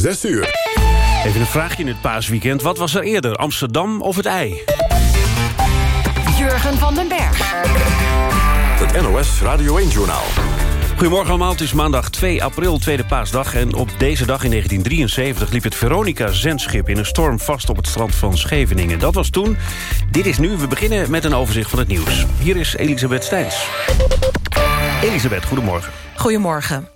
6 uur. Even een vraagje in het paasweekend. Wat was er eerder, Amsterdam of het ei? Jurgen van den Berg. Het NOS Radio 1-journaal. Goedemorgen allemaal, het is maandag 2 april, tweede paasdag... en op deze dag in 1973 liep het Veronica-zendschip... in een storm vast op het strand van Scheveningen. Dat was toen. Dit is nu. We beginnen met een overzicht van het nieuws. Hier is Elisabeth Steins. Elisabeth, goedemorgen. Goedemorgen.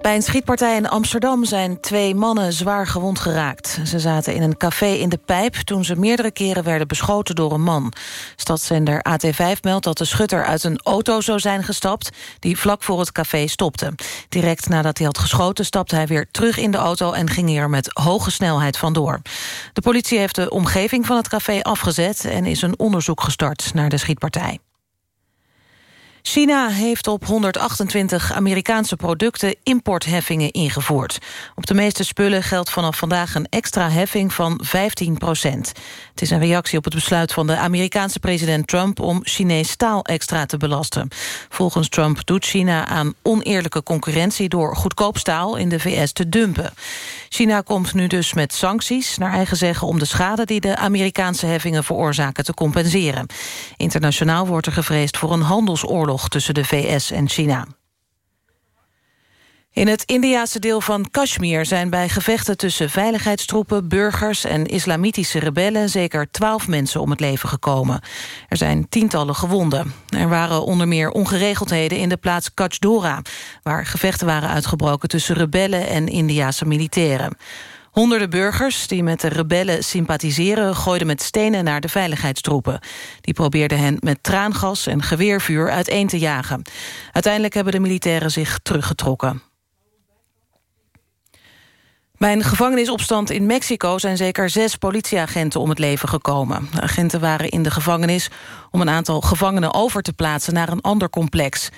Bij een schietpartij in Amsterdam zijn twee mannen zwaar gewond geraakt. Ze zaten in een café in de Pijp toen ze meerdere keren werden beschoten door een man. Stadszender AT5 meldt dat de schutter uit een auto zou zijn gestapt... die vlak voor het café stopte. Direct nadat hij had geschoten stapte hij weer terug in de auto... en ging er met hoge snelheid vandoor. De politie heeft de omgeving van het café afgezet... en is een onderzoek gestart naar de schietpartij. China heeft op 128 Amerikaanse producten importheffingen ingevoerd. Op de meeste spullen geldt vanaf vandaag een extra heffing van 15 procent. Het is een reactie op het besluit van de Amerikaanse president Trump... om Chinees staal extra te belasten. Volgens Trump doet China aan oneerlijke concurrentie... door goedkoop staal in de VS te dumpen. China komt nu dus met sancties, naar eigen zeggen... om de schade die de Amerikaanse heffingen veroorzaken te compenseren. Internationaal wordt er gevreesd voor een handelsoorlog... tussen de VS en China. In het Indiase deel van Kashmir zijn bij gevechten tussen veiligheidstroepen, burgers en islamitische rebellen zeker twaalf mensen om het leven gekomen. Er zijn tientallen gewonden. Er waren onder meer ongeregeldheden in de plaats Kachdora, waar gevechten waren uitgebroken tussen rebellen en Indiase militairen. Honderden burgers die met de rebellen sympathiseren... gooiden met stenen naar de veiligheidstroepen. Die probeerden hen met traangas en geweervuur uiteen te jagen. Uiteindelijk hebben de militairen zich teruggetrokken. Bij een gevangenisopstand in Mexico zijn zeker zes politieagenten om het leven gekomen. De agenten waren in de gevangenis om een aantal gevangenen over te plaatsen naar een ander complex.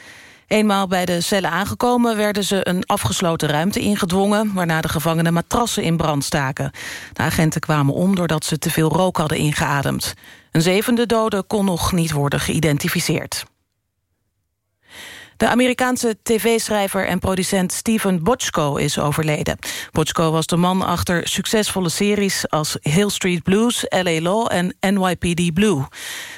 Eenmaal bij de cellen aangekomen werden ze een afgesloten ruimte ingedwongen... waarna de gevangenen matrassen in brand staken. De agenten kwamen om doordat ze te veel rook hadden ingeademd. Een zevende dode kon nog niet worden geïdentificeerd. De Amerikaanse tv-schrijver en producent Steven Bochco is overleden. Bochco was de man achter succesvolle series als Hill Street Blues, L.A. Law en NYPD Blue.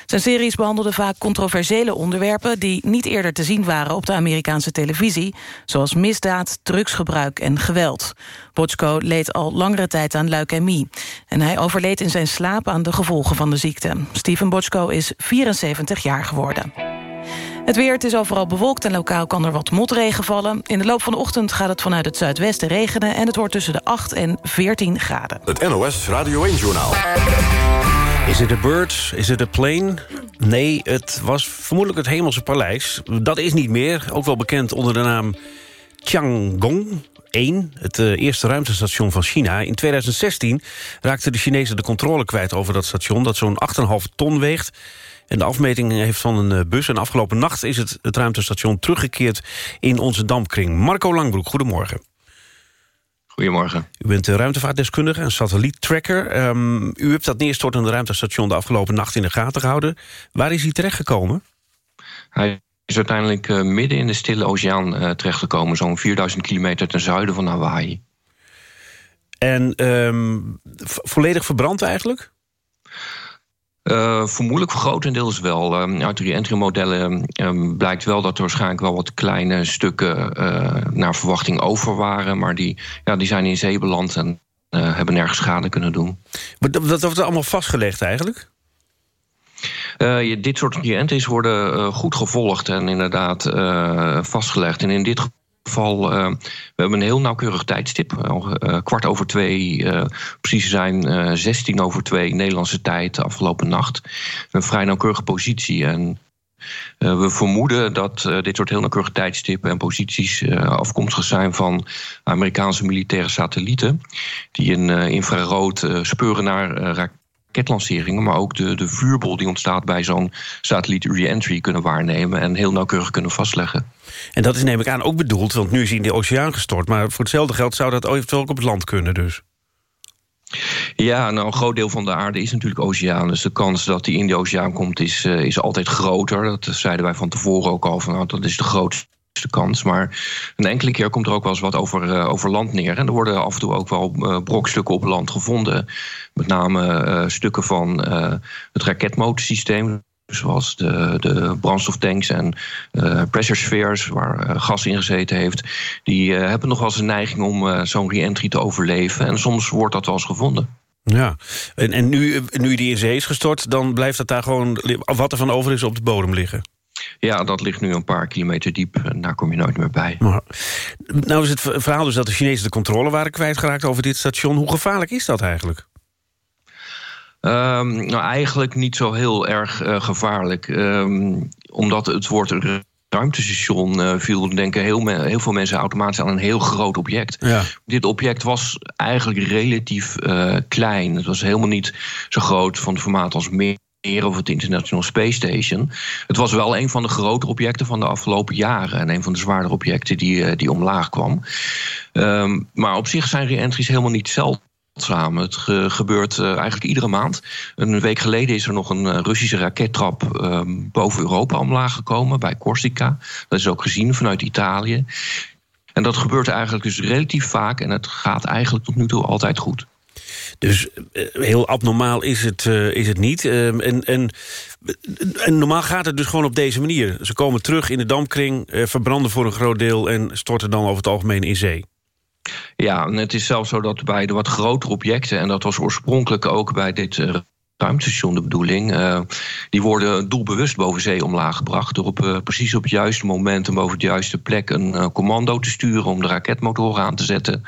Zijn series behandelden vaak controversiële onderwerpen... die niet eerder te zien waren op de Amerikaanse televisie... zoals misdaad, drugsgebruik en geweld. Bochco leed al langere tijd aan leukemie. En hij overleed in zijn slaap aan de gevolgen van de ziekte. Steven Bochco is 74 jaar geworden. Het weer, het is overal bewolkt en lokaal kan er wat motregen vallen. In de loop van de ochtend gaat het vanuit het zuidwesten regenen... en het wordt tussen de 8 en 14 graden. Het NOS Radio 1-journaal. Is het de bird? Is het de plane? Nee, het was vermoedelijk het Hemelse Paleis. Dat is niet meer, ook wel bekend onder de naam Tiangong. 1, het uh, eerste ruimtestation van China. In 2016 raakten de Chinezen de controle kwijt over dat station... dat zo'n 8,5 ton weegt en de afmeting heeft van een eh, bus. En afgelopen nacht is het, het ruimtestation teruggekeerd in onze dampkring. Marco Langbroek, goedemorgen. Goedemorgen. U bent ruimtevaartdeskundige en satelliettracker. Um, u hebt dat neerstortende ruimtestation de afgelopen nacht in de gaten gehouden. Waar is hij terechtgekomen? Hij is uiteindelijk uh, midden in de Stille Oceaan uh, terechtgekomen. Zo'n 4000 kilometer ten zuiden van Hawaii. En um, volledig verbrand eigenlijk? Uh, vermoedelijk voor grotendeels wel. Uit de re-entry-modellen uh, blijkt wel dat er waarschijnlijk wel wat kleine stukken naar verwachting over waren. Maar die, ja, die zijn in zee beland en hebben nergens schade kunnen doen. Maar dat, wordt allemaal vastgelegd eigenlijk? Dit soort re-entries worden goed gevolgd en inderdaad vastgelegd. En in dit geval, uh, we hebben een heel nauwkeurig tijdstip. Uh, kwart over twee, precies zijn 16 over twee Nederlandse tijd afgelopen nacht. Een vrij nauwkeurige positie. En we vermoeden dat dit soort heel nauwkeurige tijdstippen en posities afkomstig zijn van Amerikaanse militaire satellieten. Die in infrarood speuren naar raketlanceringen, maar ook de, de vuurbol die ontstaat bij zo'n satelliet re-entry kunnen waarnemen en heel nauwkeurig kunnen vastleggen. En dat is neem ik aan ook bedoeld, want nu is hij in de oceaan gestort... maar voor hetzelfde geld zou dat eventueel ook op het land kunnen dus. Ja, nou, een groot deel van de aarde is natuurlijk oceaan. Dus de kans dat hij in de oceaan komt is, uh, is altijd groter. Dat zeiden wij van tevoren ook al. Van, nou, dat is de grootste kans. Maar een enkele keer komt er ook wel eens wat over, uh, over land neer. En er worden af en toe ook wel uh, brokstukken op land gevonden. Met name uh, stukken van het raketmotorsysteem. Zoals de, de brandstoftanks en pressure spheres, waar gas in gezeten heeft. Die hebben nog wel eens een neiging om zo'n re-entry te overleven. En soms wordt dat wel eens gevonden. Ja, en, en nu, nu die in zee is gestort, dan blijft dat daar gewoon... wat er van over is op de bodem liggen? Ja, dat ligt nu een paar kilometer diep en daar kom je nooit meer bij. Maar, nou is het verhaal dus dat de Chinezen de controle waren kwijtgeraakt over dit station. Hoe gevaarlijk is dat eigenlijk? Um, nou, eigenlijk niet zo heel erg uh, gevaarlijk. Um, omdat het woord ruimtestation uh, viel, denken heel, heel, veel mensen automatisch aan een heel groot object. Ja. Dit object was eigenlijk relatief uh, klein. Het was helemaal niet zo groot van het formaat als meer of het International Space Station. Het was wel een van de grotere objecten van de afgelopen jaren. En een van de zwaardere objecten die, die omlaag kwam. Um, maar op zich zijn re-entries helemaal niet zeldzaam. Het ge gebeurt uh, eigenlijk iedere maand. Een week geleden is er nog een uh, Russische rakettrap uh, boven Europa omlaag gekomen, bij Corsica. Dat is ook gezien vanuit Italië. En dat gebeurt eigenlijk dus relatief vaak en het gaat eigenlijk tot nu toe altijd goed. Dus heel abnormaal is het, uh, is het niet. Uh, en, en, en, normaal gaat het dus gewoon op deze manier. Ze komen terug in de dampkring, uh, verbranden voor een groot deel... en storten dan over het algemeen in zee. Ja, en het is zelfs zo dat bij de wat grotere objecten... en dat was oorspronkelijk ook bij dit ruimtestation de bedoeling... Uh, die worden doelbewust boven zee omlaag gebracht... door op, uh, precies op het juiste moment en boven de juiste plek... een uh, commando te sturen om de raketmotoren aan te zetten...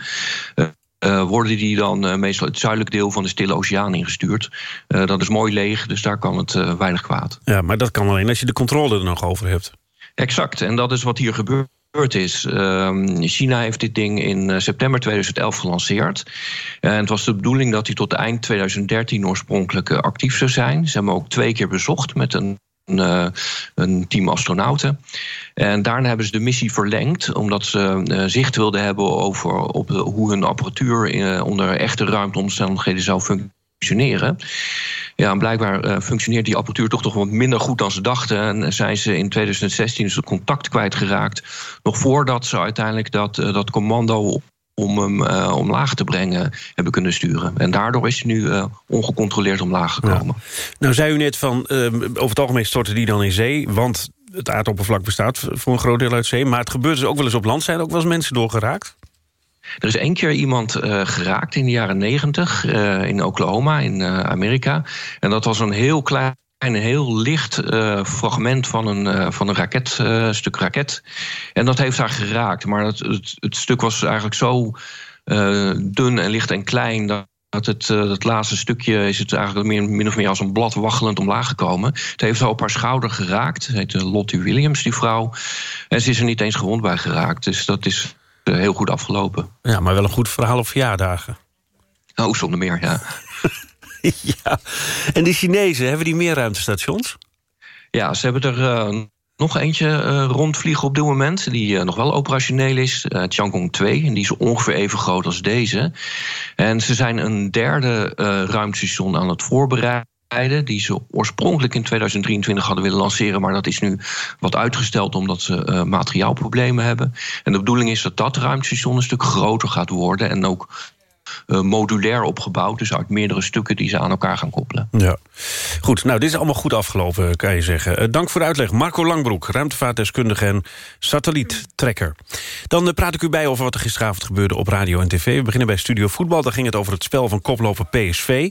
Uh, worden die dan uh, meestal het zuidelijk deel van de Stille Oceaan ingestuurd. Uh, dat is mooi leeg, dus daar kan het weinig kwaad. Ja, maar dat kan alleen als je de controle er nog over hebt. Exact, en dat is wat hier gebeurt is. Ehm, China heeft dit ding in september 2011 gelanceerd. En het was de bedoeling dat hij tot eind 2013 oorspronkelijk actief zou zijn. Ze hebben hem ook twee keer bezocht met een een, een, team astronauten. En daarna hebben ze de missie verlengd, omdat ze uh, zicht wilden hebben over op, hoe hun apparatuur onder echte ruimteomstandigheden zou functioneren. Ja, en blijkbaar functioneert die apparatuur toch toch wat minder goed dan ze dachten. En zijn ze in 2016 dus het contact kwijtgeraakt. Nog voordat ze uiteindelijk dat, dat commando om hem uh, omlaag te brengen hebben kunnen sturen. En daardoor is hij nu uh, ongecontroleerd omlaag gekomen. Nou zei u net van, uh, over het algemeen storten die dan in zee... want het aardoppervlak bestaat voor een groot deel uit zee... maar het gebeurt dus ook wel eens op land. Zijn er ook wel eens mensen doorgeraakt? Er is één keer iemand geraakt in de jaren negentig in Oklahoma, in Amerika. En dat was een heel klein een heel licht uh, fragment van een, uh, van een raket, uh, stuk raket. En dat heeft haar geraakt. Maar het, het, het stuk was eigenlijk zo dun en licht en klein... dat het, het laatste stukje is het eigenlijk meer, min of meer als een blad waggelend omlaag gekomen. Het heeft haar op haar schouder geraakt. Ze heet Lottie Williams, die vrouw. En ze is er niet eens gewond bij geraakt. Dus dat is heel goed afgelopen. Ja, maar wel een goed verhaal op verjaardagen. Oh, zonder meer, ja. ja. En de Chinezen, hebben die meer ruimtestations? Ja, ze hebben er uh, nog eentje uh, rondvliegen op dit moment... die uh, nog wel operationeel is, uh, Tiangong 2. En die is ongeveer even groot als deze. En ze zijn een derde ruimtestation aan het voorbereiden... die ze oorspronkelijk in 2023 hadden willen lanceren... maar dat is nu wat uitgesteld omdat ze materiaalproblemen hebben. En de bedoeling is dat dat ruimtestation een stuk groter gaat worden... en ook uh, modulair opgebouwd. Dus uit meerdere stukken die ze aan elkaar gaan koppelen. Ja. Goed, nou, dit is allemaal goed afgelopen, kan je zeggen. Uh, dank voor de uitleg. Marco Langbroek, ruimtevaartdeskundige en satelliettrekker. Dan uh, praat ik u bij over wat er gisteravond gebeurde op radio en tv. We beginnen bij Studio Voetbal. Daar ging het over het spel van koploper PSV.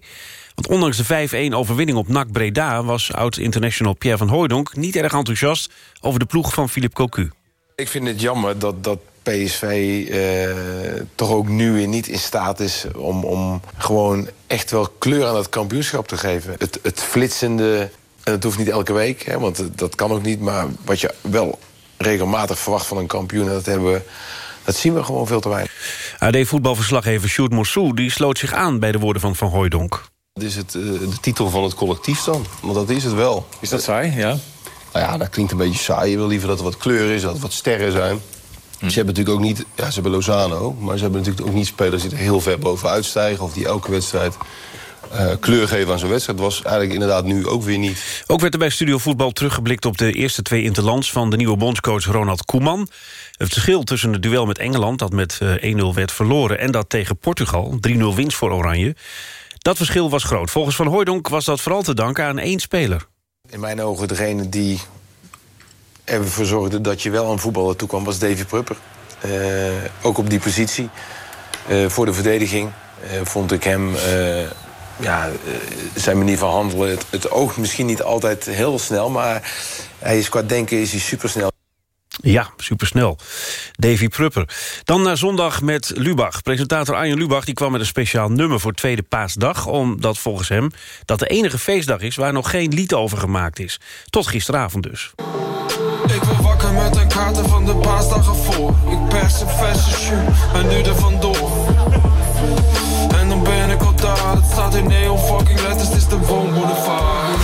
Want ondanks de 5-1 overwinning op NAC Breda... was oud-international Pierre van Hooijdonk niet erg enthousiast... over de ploeg van Philippe Cocu. Ik vind het jammer dat, dat PSV uh, toch ook nu weer niet in staat is om, om gewoon echt wel kleur aan het kampioenschap te geven. Het, het flitsende, en dat hoeft niet elke week, hè, want dat kan ook niet... maar wat je wel regelmatig verwacht van een kampioen, dat hebben we... Dat zien we gewoon veel te weinig. AD-voetbalverslaggever Sjoerd Mossou die sloot zich aan bij de woorden van Van Hooijdonk. Dit is het, uh, de titel van het collectief dan, want dat is het wel. Is dat saai, ja? Nou ja, dat klinkt een beetje saai. Je wil liever dat er wat kleur is, dat er wat sterren zijn. Hm. Ze hebben natuurlijk ook niet... Ja, ze hebben Lozano, maar ze hebben natuurlijk ook niet spelers die er heel ver bovenuit stijgen... of die elke wedstrijd uh, kleur geven aan zo'n wedstrijd... was eigenlijk inderdaad nu ook weer niet. Ook werd er bij Studio Voetbal teruggeblikt op de eerste twee interlands... van de nieuwe bondscoach Ronald Koeman. Het verschil tussen het duel met Engeland, dat met 1-0 werd verloren... en dat tegen Portugal, 3-0 winst voor Oranje... dat verschil was groot. Volgens Van Hooijdonk was dat vooral te danken aan één speler. In mijn ogen degene die ervoor zorgde dat je wel aan voetballer toekwam... was Davy Prupper. Uh, ook op die positie. Uh, voor de verdediging uh, vond ik hem... ja, zijn manier van handelen... Het, het oogt misschien niet altijd heel snel... maar hij is qua denken is hij supersnel. Ja, supersnel. Davy Prupper. Dan naar zondag met Lubach. Presentator Arjen Lubach die kwam met een speciaal nummer voor Tweede Paasdag... omdat volgens hem dat de enige feestdag is... waar nog geen lied over gemaakt is. Tot gisteravond dus. Ik wil wakker met een kaarten van de paasdag ervoor. Ik pers een verse shoe en nu er vandoor. En dan ben ik al daar, het staat in neon fucking letters, het is de woonboulevard.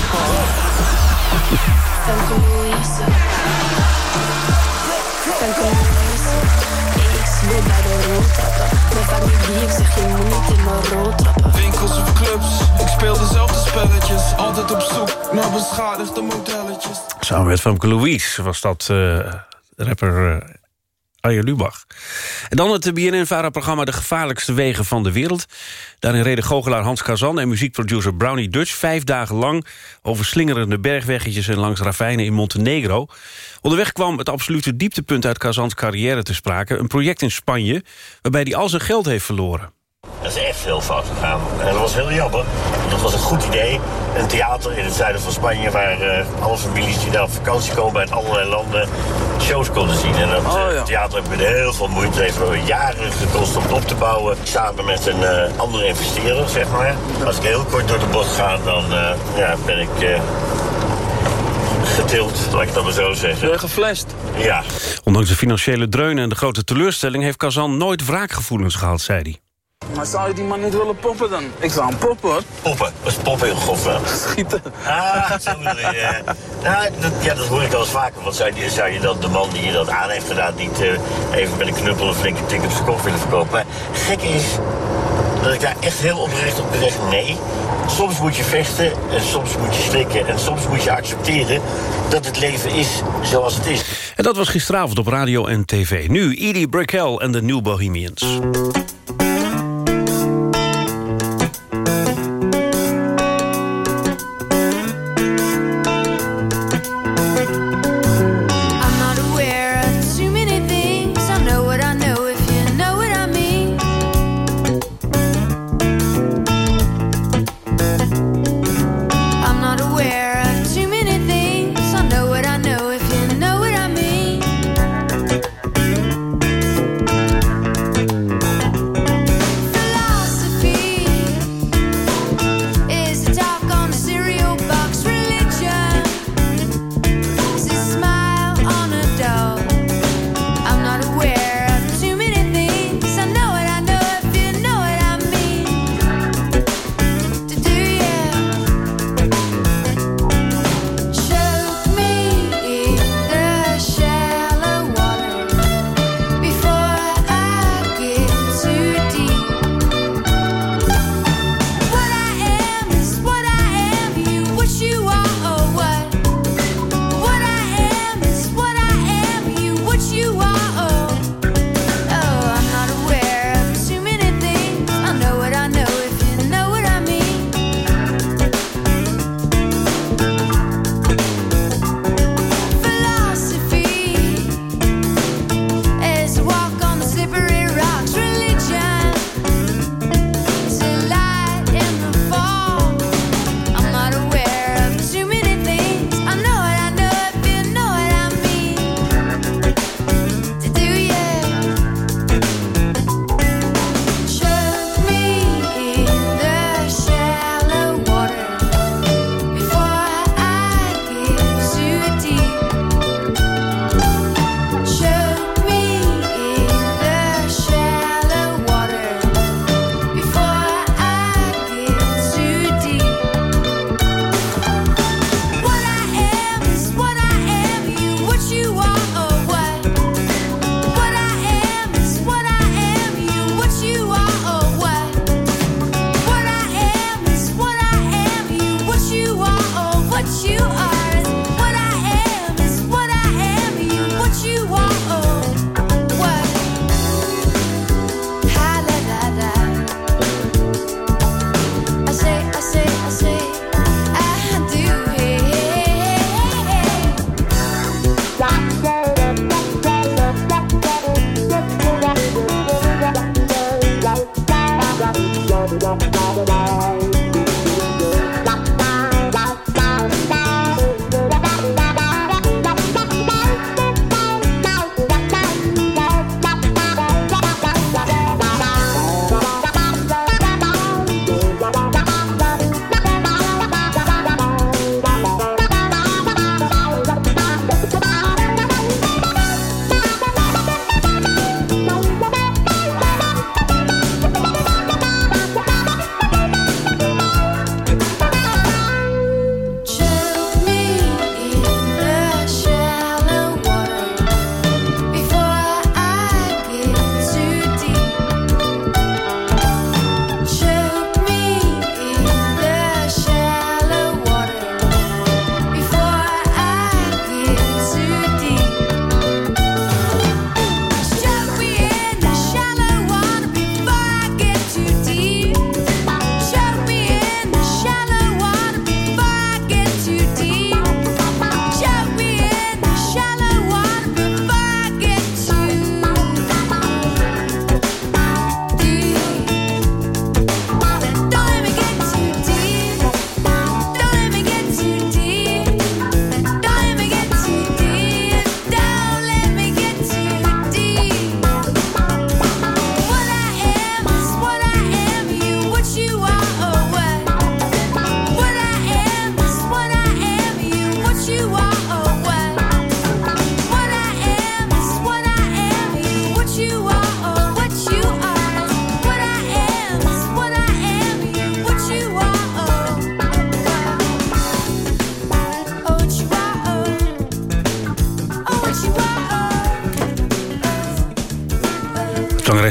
Winkels of clubs, ik speel dezelfde spelletjes. Altijd op zoek naar beschadigde modelletjes. Samen met Famke Louise was dat uh, rapper... Uh, Arjen Lubach. En dan het BNN-VARA-programma De Gevaarlijkste Wegen van de Wereld. Daarin reden goochelaar Hans Kazan en muziekproducer Brownie Dutch... vijf dagen lang over slingerende bergweggetjes en langs ravijnen in Montenegro. Onderweg kwam het absolute dieptepunt uit Kazans carrière te sprake... een project in Spanje waarbij hij al zijn geld heeft verloren. Dat is echt heel fout gegaan. En dat was heel jammer. Dat was een goed idee. Een theater in het zuiden van Spanje... waar uh, alle families die daar op vakantie komen uit allerlei landen... shows konden zien. En dat oh, ja. theater heb ik met heel veel moeite... Het heeft jaren gekost om op te bouwen. Samen met een uh, andere investeerder, zeg maar. Als ik heel kort door de bocht ga, dan uh, ja, ben ik getild, laat ik het maar zo zeggen. Ben geflasht? Ja. Ondanks de financiële dreun en de grote teleurstelling... heeft Kazan nooit wraakgevoelens gehad, zei hij. Maar zou je die man niet willen poppen dan? Ik zou hem poppen hoor. Poppen? Wat is poppen heel grof Schieten. Ah, zo je. nou, dat, ja, dat hoor ik al eens vaker. Want zou je, zou je dat de man die je dat aan heeft gedaan... niet uh, even met een knuppel een flinke tik op zijn kop willen verkopen? Maar gek is dat ik daar echt heel oprecht op gezegd nee. Soms moet je vechten en soms moet je slikken... en soms moet je accepteren dat het leven is zoals het is. En dat was gisteravond op radio en tv. Nu Edie Brickell en de New Bohemians.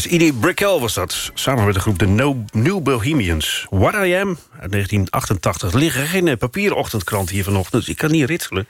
Edie Brickell was dat, samen met de groep de New Bohemians. What I Am, uit 1988. Er liggen geen eh, papieren ochtendkrant hier vanochtend, dus ik kan niet ritselen.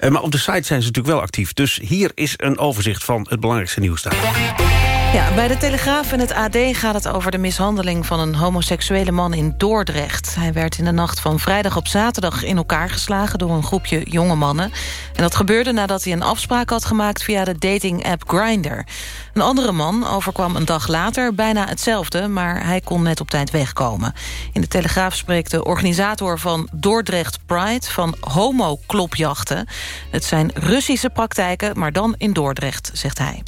Uh, maar op de site zijn ze natuurlijk wel actief. Dus hier is een overzicht van het belangrijkste nieuws daar. Ja, bij de Telegraaf en het AD gaat het over de mishandeling... van een homoseksuele man in Dordrecht. Hij werd in de nacht van vrijdag op zaterdag in elkaar geslagen... door een groepje jonge mannen. En dat gebeurde nadat hij een afspraak had gemaakt... via de dating-app Grindr. Een andere man overkwam een dag later bijna hetzelfde... maar hij kon net op tijd wegkomen. In de Telegraaf spreekt de organisator van Dordrecht Pride... van homo-klopjachten. Het zijn Russische praktijken, maar dan in Dordrecht, zegt hij.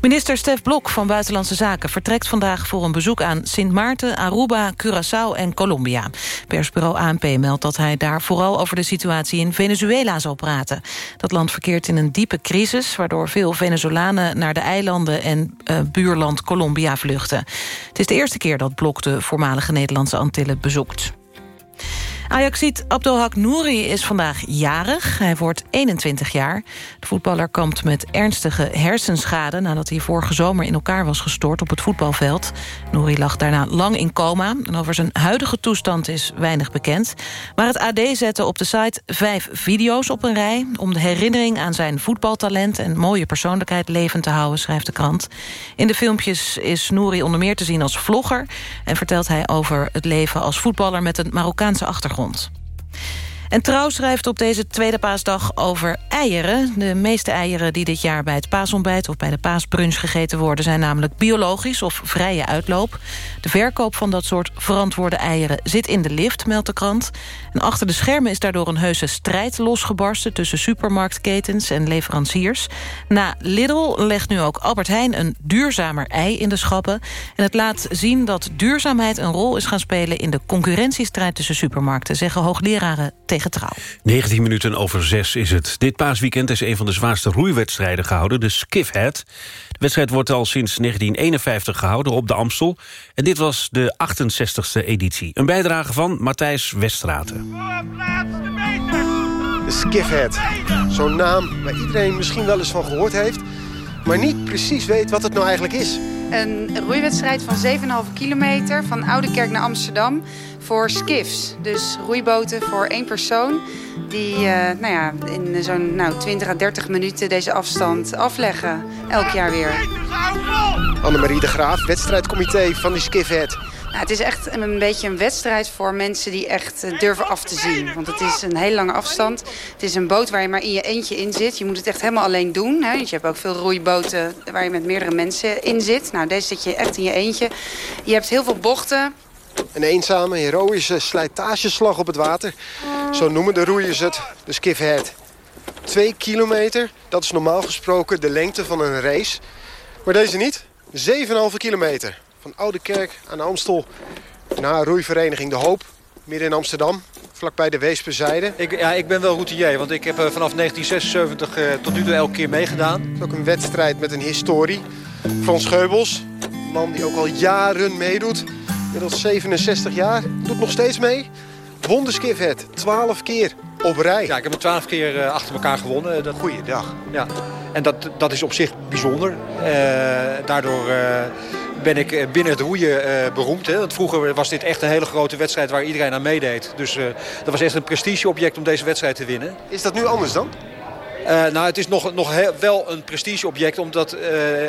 Minister Stef Blok van Buitenlandse Zaken vertrekt vandaag voor een bezoek aan Sint Maarten, Aruba, Curaçao en Colombia. Persbureau ANP meldt dat hij daar vooral over de situatie in Venezuela zal praten. Dat land verkeert in een diepe crisis, waardoor veel Venezolanen naar de eilanden en uh, buurland Colombia vluchten. Het is de eerste keer dat Blok de voormalige Nederlandse Antillen bezoekt. Ajaxiet Abdelhak Nouri is vandaag jarig. Hij wordt 21 jaar. De voetballer kampt met ernstige hersenschade... nadat hij vorige zomer in elkaar was gestort op het voetbalveld. Nouri lag daarna lang in coma. En over zijn huidige toestand is weinig bekend. Maar het AD zette op de site vijf video's op een rij... om de herinnering aan zijn voetbaltalent en mooie persoonlijkheid levend te houden, schrijft de krant. In de filmpjes is Nouri onder meer te zien als vlogger... en vertelt hij over het leven als voetballer met een Marokkaanse achtergrond. grond. En Trouw schrijft op deze tweede paasdag over eieren. De meeste eieren die dit jaar bij het paasontbijt... of bij de paasbrunch gegeten worden... zijn namelijk biologisch of vrije uitloop. De verkoop van dat soort verantwoorde eieren zit in de lift, meldt de krant. En achter de schermen is daardoor een heuse strijd losgebarsten... tussen supermarktketens en leveranciers. Na Lidl legt nu ook Albert Heijn een duurzamer ei in de schappen. En het laat zien dat duurzaamheid een rol is gaan spelen... in de concurrentiestrijd tussen supermarkten... zeggen hoogleraren Trouw. 19 minuten over 6 is het. Dit paasweekend is een van de zwaarste roeiwedstrijden gehouden, de Skiffhead. De wedstrijd wordt al sinds 1951 gehouden op de Amstel. En dit was de 68e editie. Een bijdrage van Matthijs Westraten. De Skiffhead. Zo'n naam waar iedereen misschien wel eens van gehoord heeft... maar niet precies weet wat het nou eigenlijk is. Een roeiwedstrijd van 7,5 kilometer van Oudekerk naar Amsterdam voor skiffs. Dus roeiboten voor één persoon die uh, nou ja, in zo'n nou, 20 à 30 minuten deze afstand afleggen. Elk jaar weer. Annemarie de Graaf, wedstrijdcomité van de Skiffhead. Nou, het is echt een beetje een wedstrijd voor mensen die echt eh, durven af te zien. Want het is een hele lange afstand. Het is een boot waar je maar in je eentje in zit. Je moet het echt helemaal alleen doen. Hè? Want je hebt ook veel roeiboten waar je met meerdere mensen in zit. Nou, deze zit je echt in je eentje. Je hebt heel veel bochten. Een eenzame, heroïsche slijtageslag op het water. Zo noemen de roeiers het, de skiffhead. Twee kilometer, dat is normaal gesproken de lengte van een race. Maar deze niet. 7,5 kilometer. Van Oude Kerk aan de Amstel naar roeivereniging De Hoop. Midden in Amsterdam, vlakbij de Weesperzijde. Ik, ja, ik ben wel routier, want ik heb eh, vanaf 1976 uh, tot nu toe elke keer meegedaan. Het is ook een wedstrijd met een historie. Frans Geubels, een man die ook al jaren meedoet. Inmiddels 67 jaar, doet nog steeds mee. Won de Skifhead, 12 keer op rij. Ja, ik heb het 12 keer uh, achter elkaar gewonnen. Dat... Goeiedag. Ja, en dat, dat is op zich bijzonder. Uh, daardoor ben ik eh, binnen het roeien uh, beroemd. Hè? Want vroeger was dit echt een hele grote wedstrijd waar iedereen aan meedeed. Dus uh, dat was echt een prestigeobject om deze wedstrijd te winnen. Is dat nu anders dan? Uh, nou, het is nog, nog wel een prestigeobject, omdat uh,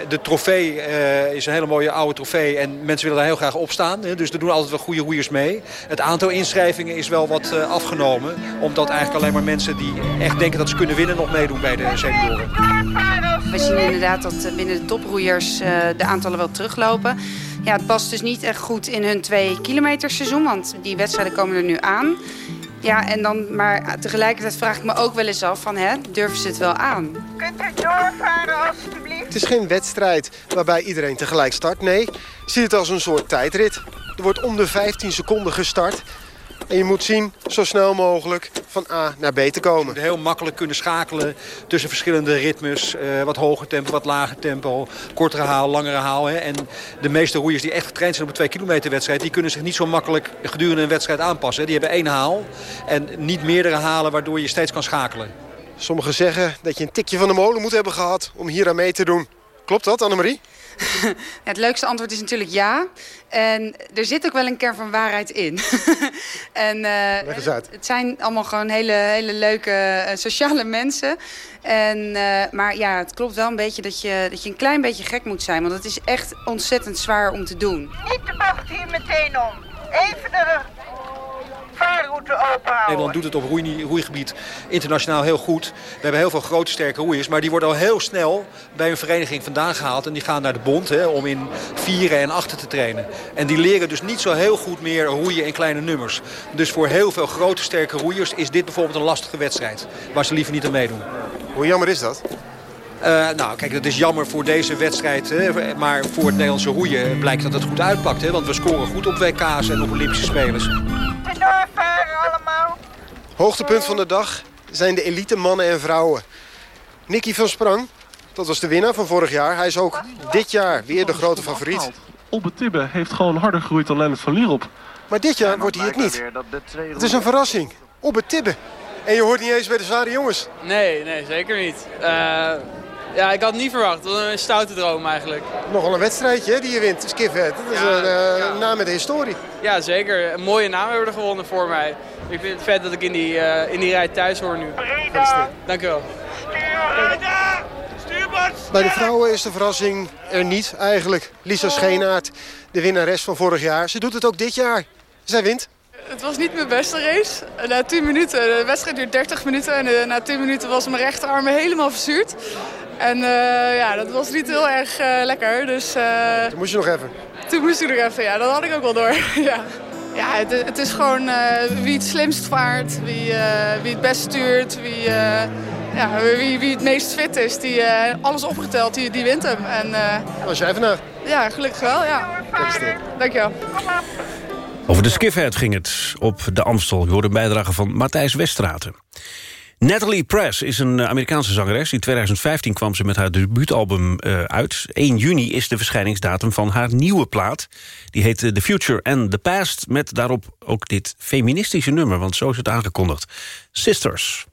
de trofee uh, is een hele mooie oude trofee en mensen willen daar heel graag op staan. Dus er doen altijd wel goede roeiers mee. Het aantal inschrijvingen is wel wat afgenomen, omdat eigenlijk alleen maar mensen die echt denken dat ze kunnen winnen nog meedoen bij de senioren. We zien inderdaad dat binnen de toproeiers de aantallen wel teruglopen. Ja, het past dus niet echt goed in hun twee kilometer seizoen, want die wedstrijden komen er nu aan. Ja, en dan, maar tegelijkertijd vraag ik me ook wel eens af van, hè, durven ze het wel aan? Kunt u doorvaren alstublieft? Het is geen wedstrijd waarbij iedereen tegelijk start. Nee, zie het als een soort tijdrit. Er wordt om de 15 seconden gestart. En je moet zien, zo snel mogelijk, van A naar B te komen. Heel makkelijk kunnen schakelen tussen verschillende ritmes. Uh, wat hoger tempo, wat lager tempo. Kortere haal, langere haal. Hè. En de meeste roeiers die echt getraind zijn op een 2 kilometer wedstrijd... die kunnen zich niet zo makkelijk gedurende een wedstrijd aanpassen. Die hebben één haal en niet meerdere halen waardoor je steeds kan schakelen. Sommigen zeggen dat je een tikje van de molen moet hebben gehad om hier aan mee te doen. Klopt dat, Annemarie? Het leukste antwoord is natuurlijk ja. En er zit ook wel een kern van waarheid in. en, uh, Het zijn allemaal gewoon hele, hele leuke uh, sociale mensen. En, uh, maar ja, het klopt wel een beetje dat je, dat je een klein beetje gek moet zijn. Want het is echt ontzettend zwaar om te doen. Niet de bocht hier meteen om. Even de openhouden. Nederland doet het op roei, roeigebied internationaal heel goed. We hebben heel veel grote sterke roeiers. Maar die worden al heel snel bij een vereniging vandaan gehaald. En die gaan naar de bond hè, om in vieren en achter te trainen. En die leren dus niet zo heel goed meer roeien in kleine nummers. Dus voor heel veel grote sterke roeiers is dit bijvoorbeeld een lastige wedstrijd. Waar ze liever niet aan meedoen. Hoe jammer is dat? Uh, nou, kijk, dat is jammer voor deze wedstrijd. Hè, maar voor het Nederlandse roeien blijkt dat het goed uitpakt. Hè, want we scoren goed op WK's en op Olympische Spelers. Allemaal. Hoogtepunt van de dag zijn de elite mannen en vrouwen. Nicky van Sprang, dat was de winnaar van vorig jaar. Hij is ook dit jaar weer de grote favoriet. Obbe Tibbe heeft gewoon harder gegroeid dan Lennart van Lierop. Maar dit jaar wordt hij het niet. Het is een verrassing. Obbe Tibbe. En je hoort niet eens bij de zware jongens. Nee, nee, zeker niet. Uh, ja, ik had het niet verwacht. Het was een stoute droom eigenlijk. Nogal een wedstrijdje hè, die je wint, Skifhead. Dat is ja, een uh, ja. naam met de historie. Ja, zeker. Een mooie naam hebben we er gewonnen voor mij. Ik vind het vet dat ik in die, uh, in die rij thuis hoor nu. Dank u wel. Bij de vrouwen is de verrassing er niet eigenlijk. Lisa Scheenaert, de winnares van vorig jaar. Ze doet het ook dit jaar. Zij wint. Het was niet mijn beste race. Na 10 minuten, de wedstrijd duurt 30 minuten en eh, na 10 minuten was mijn rechterarm helemaal verzuurd. En uh, ja, dat was niet heel erg uh, lekker. Dus, uh, toen moest je nog even? Toen moest ik nog even, ja. Dat had ik ook wel door. ja, ja het, het, is gewoon wie het slimst vaart, wie, wie het best stuurt, wie, ja, wie, wie het meest fit is. Die alles opgeteld, die, die wint hem. En, dat was jij vandaag? Ja, gelukkig wel, ja. Dankjewel. Over de skifhead ging het op de Amstel. Je hoorde een bijdrage van Matthijs Weststraten. Natalie Press is een Amerikaanse zangeres. In 2015 kwam ze met haar debuutalbum uh, uit. 1 juni is de verschijningsdatum van haar nieuwe plaat. Die heet The Future and the Past... met daarop ook dit feministische nummer, want zo is het aangekondigd. Sisters.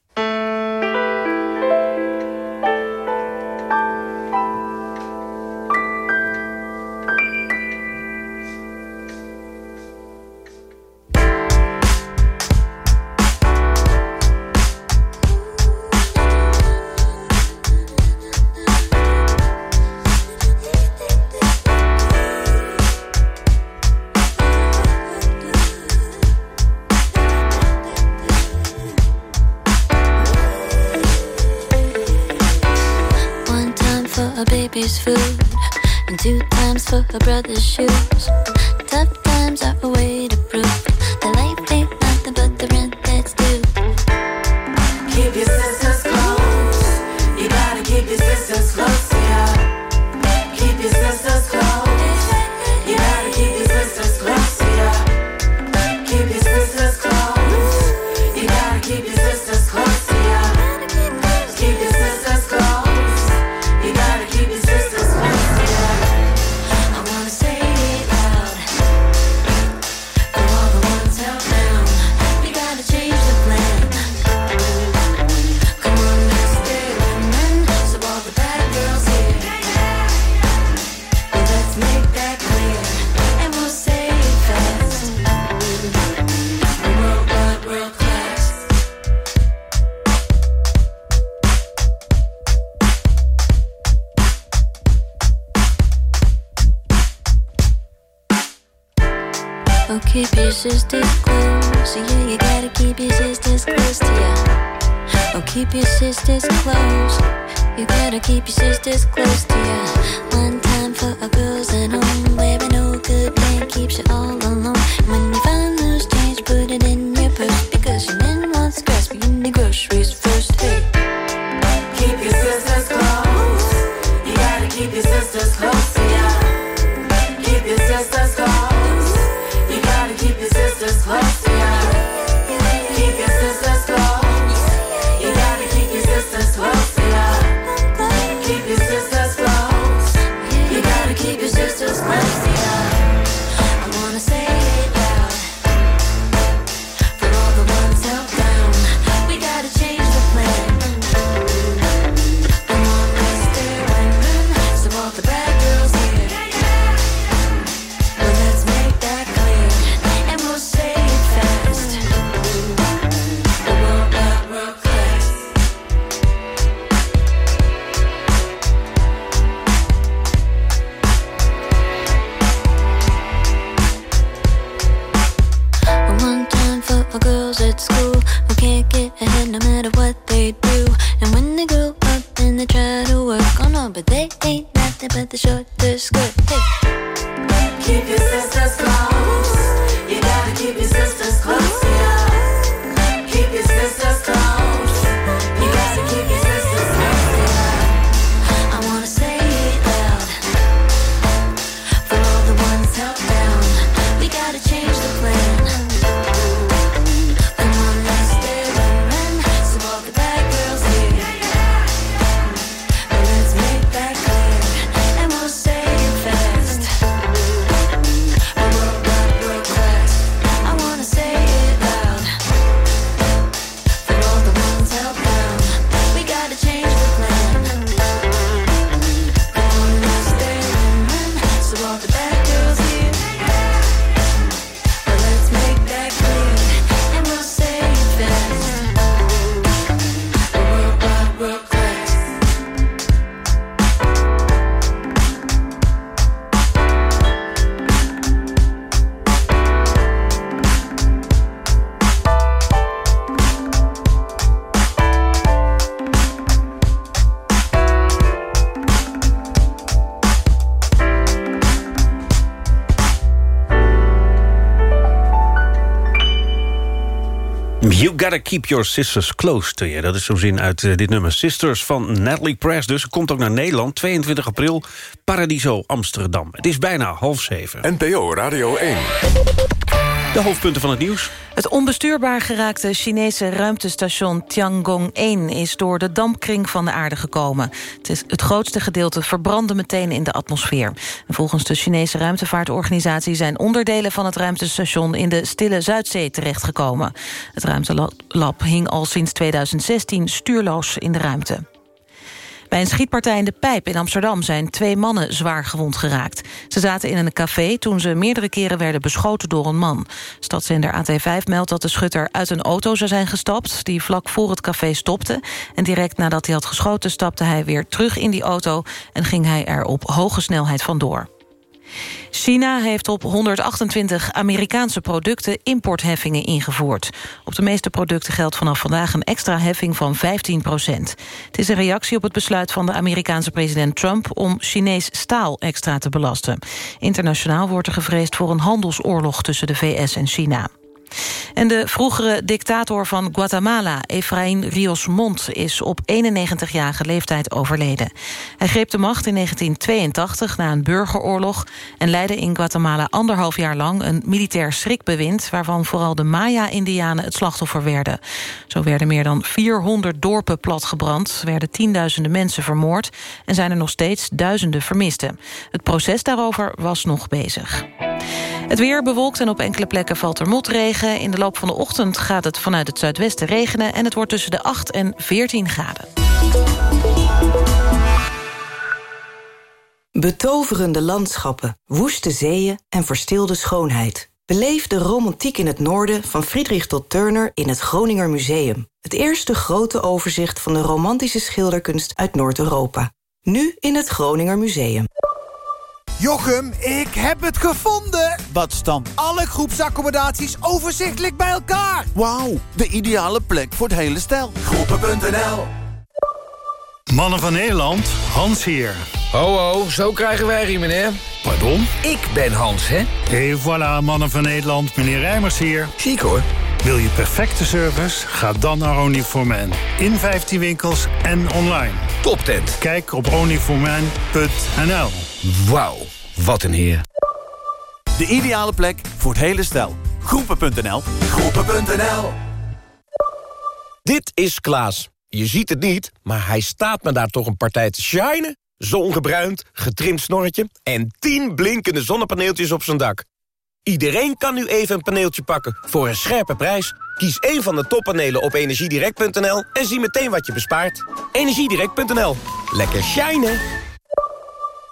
Oh, keep your sisters close. Yeah, you gotta keep your sisters close to ya. Oh, keep your sisters close. You gotta keep your sisters close to ya. One time for our girls at home, where old good man keeps you all alone. When you find loose change, put it in your purse because your man wants gas, but you need groceries first. Hey. Keep your sisters close to you. Dat is zo'n zin uit eh, dit nummer. Sisters van Natalie Press dus. Komt ook naar Nederland. 22 april. Paradiso Amsterdam. Het is bijna half zeven. NPO Radio 1. De hoofdpunten van het nieuws. Het onbestuurbaar geraakte Chinese ruimtestation Tiangong-1... is door de dampkring van de aarde gekomen. Het, is het grootste gedeelte verbrandde meteen in de atmosfeer. En volgens de Chinese ruimtevaartorganisatie... zijn onderdelen van het ruimtestation in de Stille Zuidzee terechtgekomen. Het ruimtelab hing al sinds 2016 stuurloos in de ruimte. Bij een schietpartij in de Pijp in Amsterdam zijn twee mannen zwaar gewond geraakt. Ze zaten in een café toen ze meerdere keren werden beschoten door een man. Stadszender AT5 meldt dat de schutter uit een auto zou zijn gestapt... die vlak voor het café stopte. En direct nadat hij had geschoten stapte hij weer terug in die auto... en ging hij er op hoge snelheid vandoor. China heeft op 128 Amerikaanse producten importheffingen ingevoerd. Op de meeste producten geldt vanaf vandaag een extra heffing van 15 procent. Het is een reactie op het besluit van de Amerikaanse president Trump... om Chinees staal extra te belasten. Internationaal wordt er gevreesd voor een handelsoorlog tussen de VS en China. En de vroegere dictator van Guatemala, Efraín Rios Montt... is op 91-jarige leeftijd overleden. Hij greep de macht in 1982 na een burgeroorlog... en leidde in Guatemala anderhalf jaar lang een militair schrikbewind... waarvan vooral de Maya-indianen het slachtoffer werden. Zo werden meer dan 400 dorpen platgebrand... werden tienduizenden mensen vermoord... en zijn er nog steeds duizenden vermisten. Het proces daarover was nog bezig. Het weer bewolkt en op enkele plekken valt er motregen. In de loop van de ochtend gaat het vanuit het zuidwesten regenen... en het wordt tussen de 8 en 14 graden. Betoverende landschappen, woeste zeeën en verstilde schoonheid. Beleef de romantiek in het noorden van Friedrich tot Turner in het Groninger Museum. Het eerste grote overzicht van de romantische schilderkunst uit Noord-Europa. Nu in het Groninger Museum. Jochem, ik heb het gevonden! Wat dan? Alle groepsaccommodaties overzichtelijk bij elkaar! Wauw, de ideale plek voor het hele stel. Groepen.nl Mannen van Nederland, Hans hier. Ho ho, zo krijgen wij hier, meneer. Pardon? Ik ben Hans, hè? Et voilà, Mannen van Nederland, meneer Rijmers hier. Chic hoor. Wil je perfecte service? Ga dan naar Onlyforman. In 15 winkels en online. Toptent. Kijk op onlyforman.nl. Wauw, wat een heer. De ideale plek voor het hele stel. Groepen.nl Groepen.nl Dit is Klaas. Je ziet het niet, maar hij staat me daar toch een partij te shinen. Zongebruind, getrimd snorretje en 10 blinkende zonnepaneeltjes op zijn dak. Iedereen kan nu even een paneeltje pakken voor een scherpe prijs. Kies één van de toppanelen op energiedirect.nl en zie meteen wat je bespaart. Energiedirect.nl. Lekker shinen!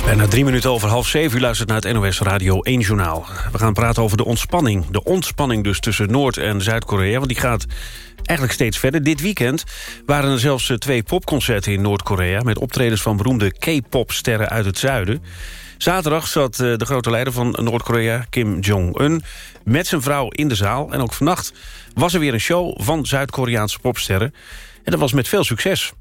Is bijna drie minuten over half zeven. U luistert naar het NOS Radio 1 Journaal. We gaan praten over de ontspanning. De ontspanning dus tussen Noord- en Zuid-Korea. Want die gaat eigenlijk steeds verder. Dit weekend waren er zelfs eh, twee popconcerten in Noord-Korea... met optredens van beroemde K-popsterren uit het zuiden. Zaterdag zat eh, de grote leider van Noord-Korea, Kim Jong-un... met zijn vrouw in de zaal. En ook vannacht was er weer een show van Zuid-Koreaanse popsterren. En dat was met veel succes.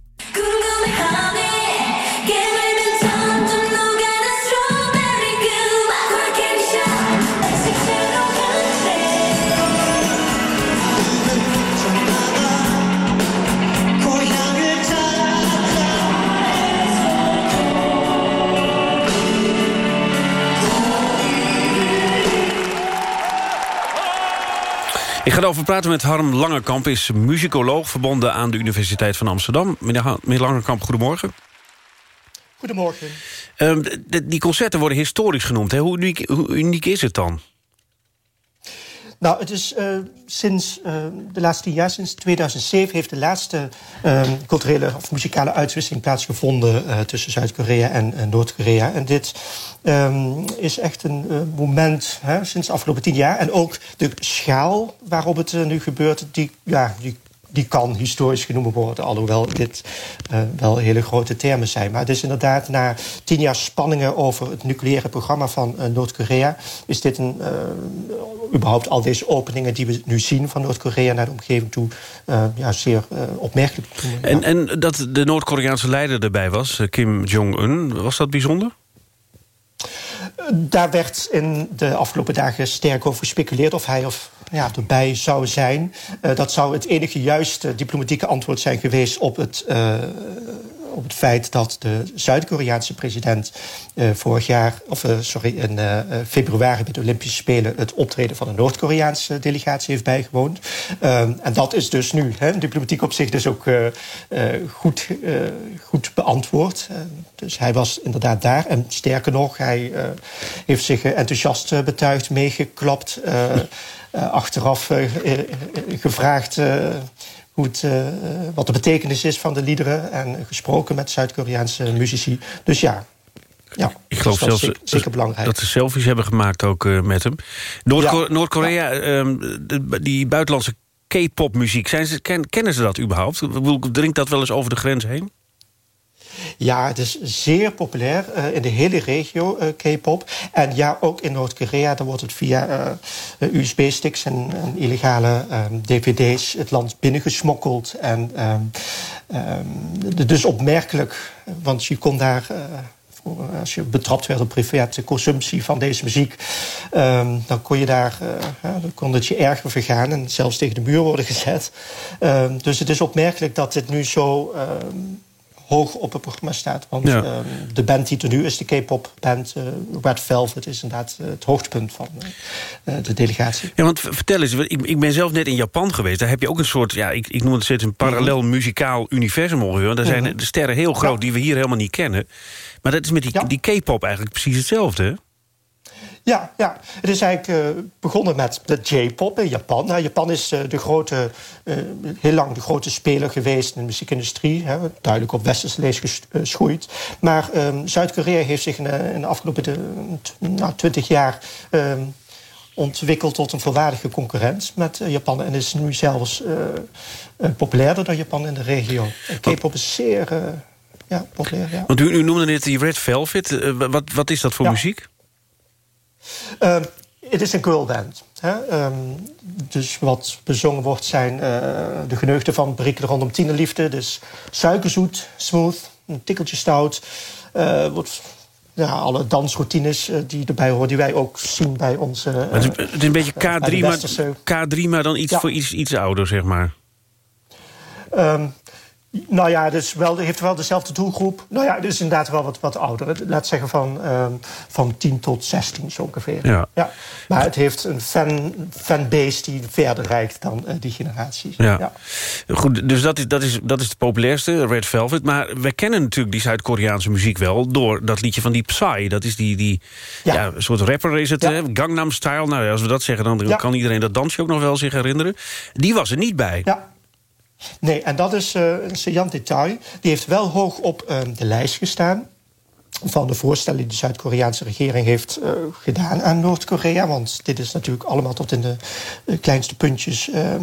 Ik ga erover praten met Harm Langekamp, is muzikoloog verbonden aan de Universiteit van Amsterdam. Meneer, Langekamp, goedemorgen. Goedemorgen. Ehm, die concerten worden historisch genoemd. Hè? Hoe, uniek, hoe uniek is het dan? Nou, het is eh, sinds eh, de laatste tien jaar, sinds 2007... heeft de laatste eh, culturele of muzikale uitwisseling plaatsgevonden... eh, tussen Zuid-Korea en Noord-Korea. En dit ehm, is echt een moment hè, sinds de afgelopen tien jaar. En ook de schaal waarop het nu gebeurt... die, ja, die, die kan historisch genoemd worden. Alhoewel dit eh, wel hele grote termen zijn. Maar het is inderdaad na tien jaar spanningen over het nucleaire programma van eh, Noord-Korea... is dit een, eh, überhaupt al deze openingen die we nu zien van Noord-Korea naar de omgeving toe... ja, zeer opmerkelijk. En, en dat de Noord-Koreaanse leider erbij was, Kim Jong-un, was dat bijzonder? Daar werd in de afgelopen dagen sterk over gespeculeerd of hij of ja, erbij zou zijn. Eh, dat zou het enige juiste diplomatieke antwoord zijn geweest op het, eh, op het feit dat de Zuid-Koreaanse president uh, vorig jaar, of uh, sorry, in uh, februari bij de Olympische Spelen het optreden van de Noord-Koreaanse delegatie heeft bijgewoond. Um, en dat is dus nu, hè, diplomatiek op zich, dus ook goed, goed beantwoord. dus hij was inderdaad daar. En sterker nog, hij heeft zich enthousiast betuigd, meegeklapt, achteraf gevraagd hoe het, uh, wat de betekenis is van de liederen... en gesproken met Zuid-Koreaanse muzici. Dus ja, ja, ik geloof zelfs zeker, zeker belangrijk. dat ze selfies hebben gemaakt ook uh, met hem. Noord-Korea, ja. uh, die buitenlandse K-pop muziek, zijn ze, ken, kennen ze dat überhaupt? Dringt dat wel eens over de grens heen? Ja, het is zeer populair uh, in de hele regio, uh, K-pop. En ja, ook in Noord-Korea, dan wordt het via uh, USB-sticks en, illegale um, dvd's het land binnengesmokkeld. En um, um, dus opmerkelijk, want je kon daar als je betrapt werd op private consumptie van deze muziek... Dan kon je daar dan kon het je erger vergaan en zelfs tegen de muur worden gezet. Dus het is opmerkelijk dat dit nu zo hoog op het programma staat. Want ja. uh, de band die er nu is, de K-pop band uh, Red Velvet... is inderdaad uh, het hoogtepunt van uh, de delegatie. Ja, want vertel eens, ik, ik, ben zelf net in Japan geweest. Daar heb je ook een soort, ja, ik, ik noem het steeds een parallel muzikaal universum ongeveer. Daar zijn de sterren heel groot ja. die we hier helemaal niet kennen. Maar dat is met die, ja. die K-pop eigenlijk precies hetzelfde, hè? Ja, ja, het is eigenlijk uh, begonnen met de J-pop in Japan. Nou, Japan is uh, de grote, uh, heel lang de grote speler geweest in de muziekindustrie. Hè, duidelijk op westerse lees geschoeid. Maar um, Zuid-Korea heeft zich in, in de afgelopen nou, 20 jaar um, ontwikkeld tot een volwaardige concurrent met Japan. En is nu zelfs populairder dan Japan in de regio. K-pop is zeer ja, populair. Ja. Want u, u noemde net die Red Velvet. wat, wat is dat voor ja. muziek? Uh, het is een girlband. Hè? Um, dus wat bezongen wordt zijn uh, de geneugten van Berikken rondom tienerliefde. Dus suikerzoet, smooth, een tikkeltje stout. Uh, wordt ja, alle dansroutines uh, die erbij horen, die wij ook zien bij onze... Het, is, het is een beetje K3, maar, K3 maar dan iets ja. voor iets, iets ouder, zeg maar. Um, nou ja, dus wel, heeft wel dezelfde doelgroep. Nou ja, is inderdaad wel wat, wat ouder. Laat zeggen van, um, van 10 tot 16 zo ongeveer. Ja. ja. Maar het heeft een fan, fanbase die verder reikt dan uh, die generaties. Ja. ja. Goed, dus dat is, dat, is, dat is de populairste, Red Velvet. Maar we kennen natuurlijk die Zuid-Koreaanse muziek wel... door dat liedje van die Psy. Dat is die, die ja. ja een soort rapper is het, ja. Gangnam Style. Nou, als we dat zeggen, dan kan iedereen dat dansje ook nog wel zich herinneren. Die was er niet bij. Ja. Nee, en dat is uh, een saillant detail. Die heeft wel hoog op uh, de lijst gestaan van de voorstellen die de Zuid-Koreaanse regering heeft uh, gedaan aan Noord-Korea. Want dit is natuurlijk allemaal tot in de uh, kleinste puntjes uh,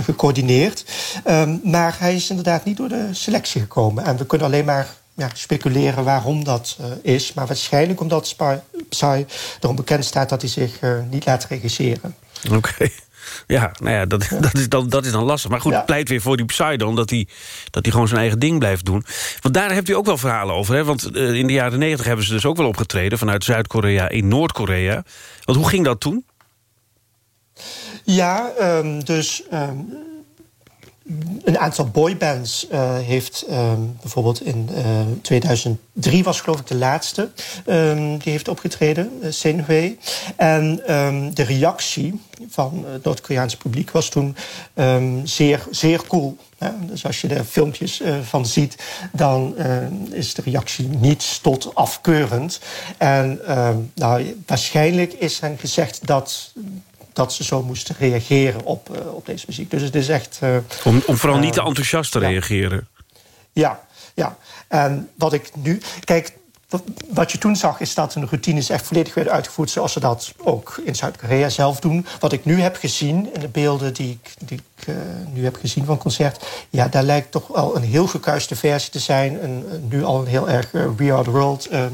gecoördineerd. Um, maar hij is inderdaad niet door de selectie gekomen. En we kunnen alleen maar ja, speculeren waarom dat is. Maar waarschijnlijk omdat Psy erom bekend staat dat hij zich niet laat regisseren. Oké. Ja, nou ja, dat, dat, is, dan, dat is dan lastig. Maar goed, ja. pleit weer voor die Psydon dat hij dat gewoon zijn eigen ding blijft doen. Want daar hebt u ook wel verhalen over. Hè? Want uh, in de jaren negentig hebben ze dus ook wel opgetreden... vanuit Zuid-Korea in Noord-Korea. Want hoe ging dat toen? Ja, um, dus... Um, een aantal boybands uh, heeft um, bijvoorbeeld in uh, 2003 was geloof ik de laatste um, die heeft opgetreden, uh, Senhui. En um, de reactie van het Noord-Koreaanse publiek was toen zeer, zeer cool. Dus als je er filmpjes van ziet, dan is de reactie niet tot afkeurend. En nou, waarschijnlijk is hen gezegd dat dat ze zo moesten reageren op, uh, op deze muziek. Dus het is echt... Uh, om, om vooral niet te enthousiast te ja. reageren. Ja, ja. En wat ik nu... Kijk, wat je toen zag is dat hun routines echt volledig werden uitgevoerd... zoals ze dat ook in Zuid-Korea zelf doen. Wat ik nu heb gezien in de beelden die ik, die ik uh, nu heb gezien van concert... ja, daar lijkt toch wel een heel gekuiste versie te zijn. Een, nu al een heel erg uh, We Are The World uh,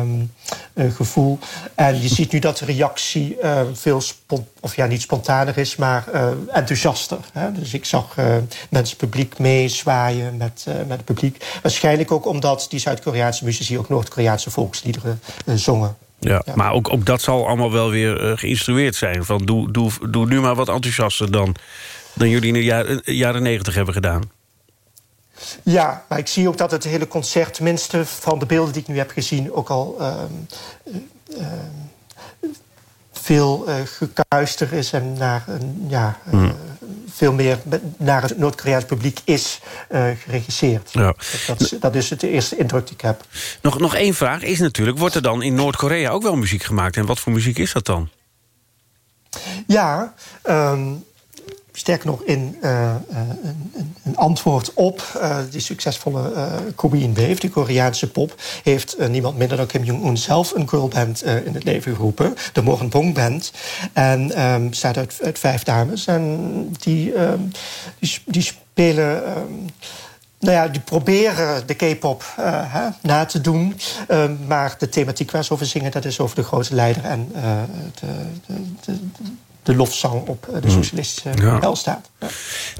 um, gevoel. En je ziet nu dat de reactie veel of ja, niet spontaner is, maar enthousiaster. Hè? Dus ik zag mensen publiek meezwaaien met, met het publiek. Waarschijnlijk ook omdat die Zuid-Koreaanse muzici ook Noord-Koreaanse volksliederen zongen. Ja, ja, maar ook, ook dat zal allemaal wel weer geïnstrueerd zijn. Van doe, doe, doe nu maar wat enthousiaster dan, dan jullie in de jaren, jaren 90 hebben gedaan. Ja, maar ik zie ook dat het hele concert, tenminste van de beelden die ik nu heb gezien, ook al ehm, eh, ehm, veel uh, gekuister is en naar een, ja, eh, Hmm. veel meer naar het Noord-Koreaans publiek is eh, geregisseerd. Ja. Dat, is, dat is het eerste indruk die ik heb. Nog, nog één vraag is natuurlijk... wordt er dan in Noord-Korea ook wel muziek gemaakt? En wat voor muziek is dat dan? Ja, ehm, sterker nog, in eh, eh, een, een- antwoord op eh, die succesvolle eh Korean Wave, die Koreaanse pop, heeft niemand minder dan Kim Jong-un zelf een girlband in het leven geroepen, de Morgenbong Band. En ehm, bestaat uit, vijf dames en die, ehm, die, spelen. ehm, nou ja, die proberen de K-pop na te doen. Maar de thematiek waar ze over zingen, dat is over de grote leider en de, de, de, de lofzang op eh, de socialistische Ja. welstaat.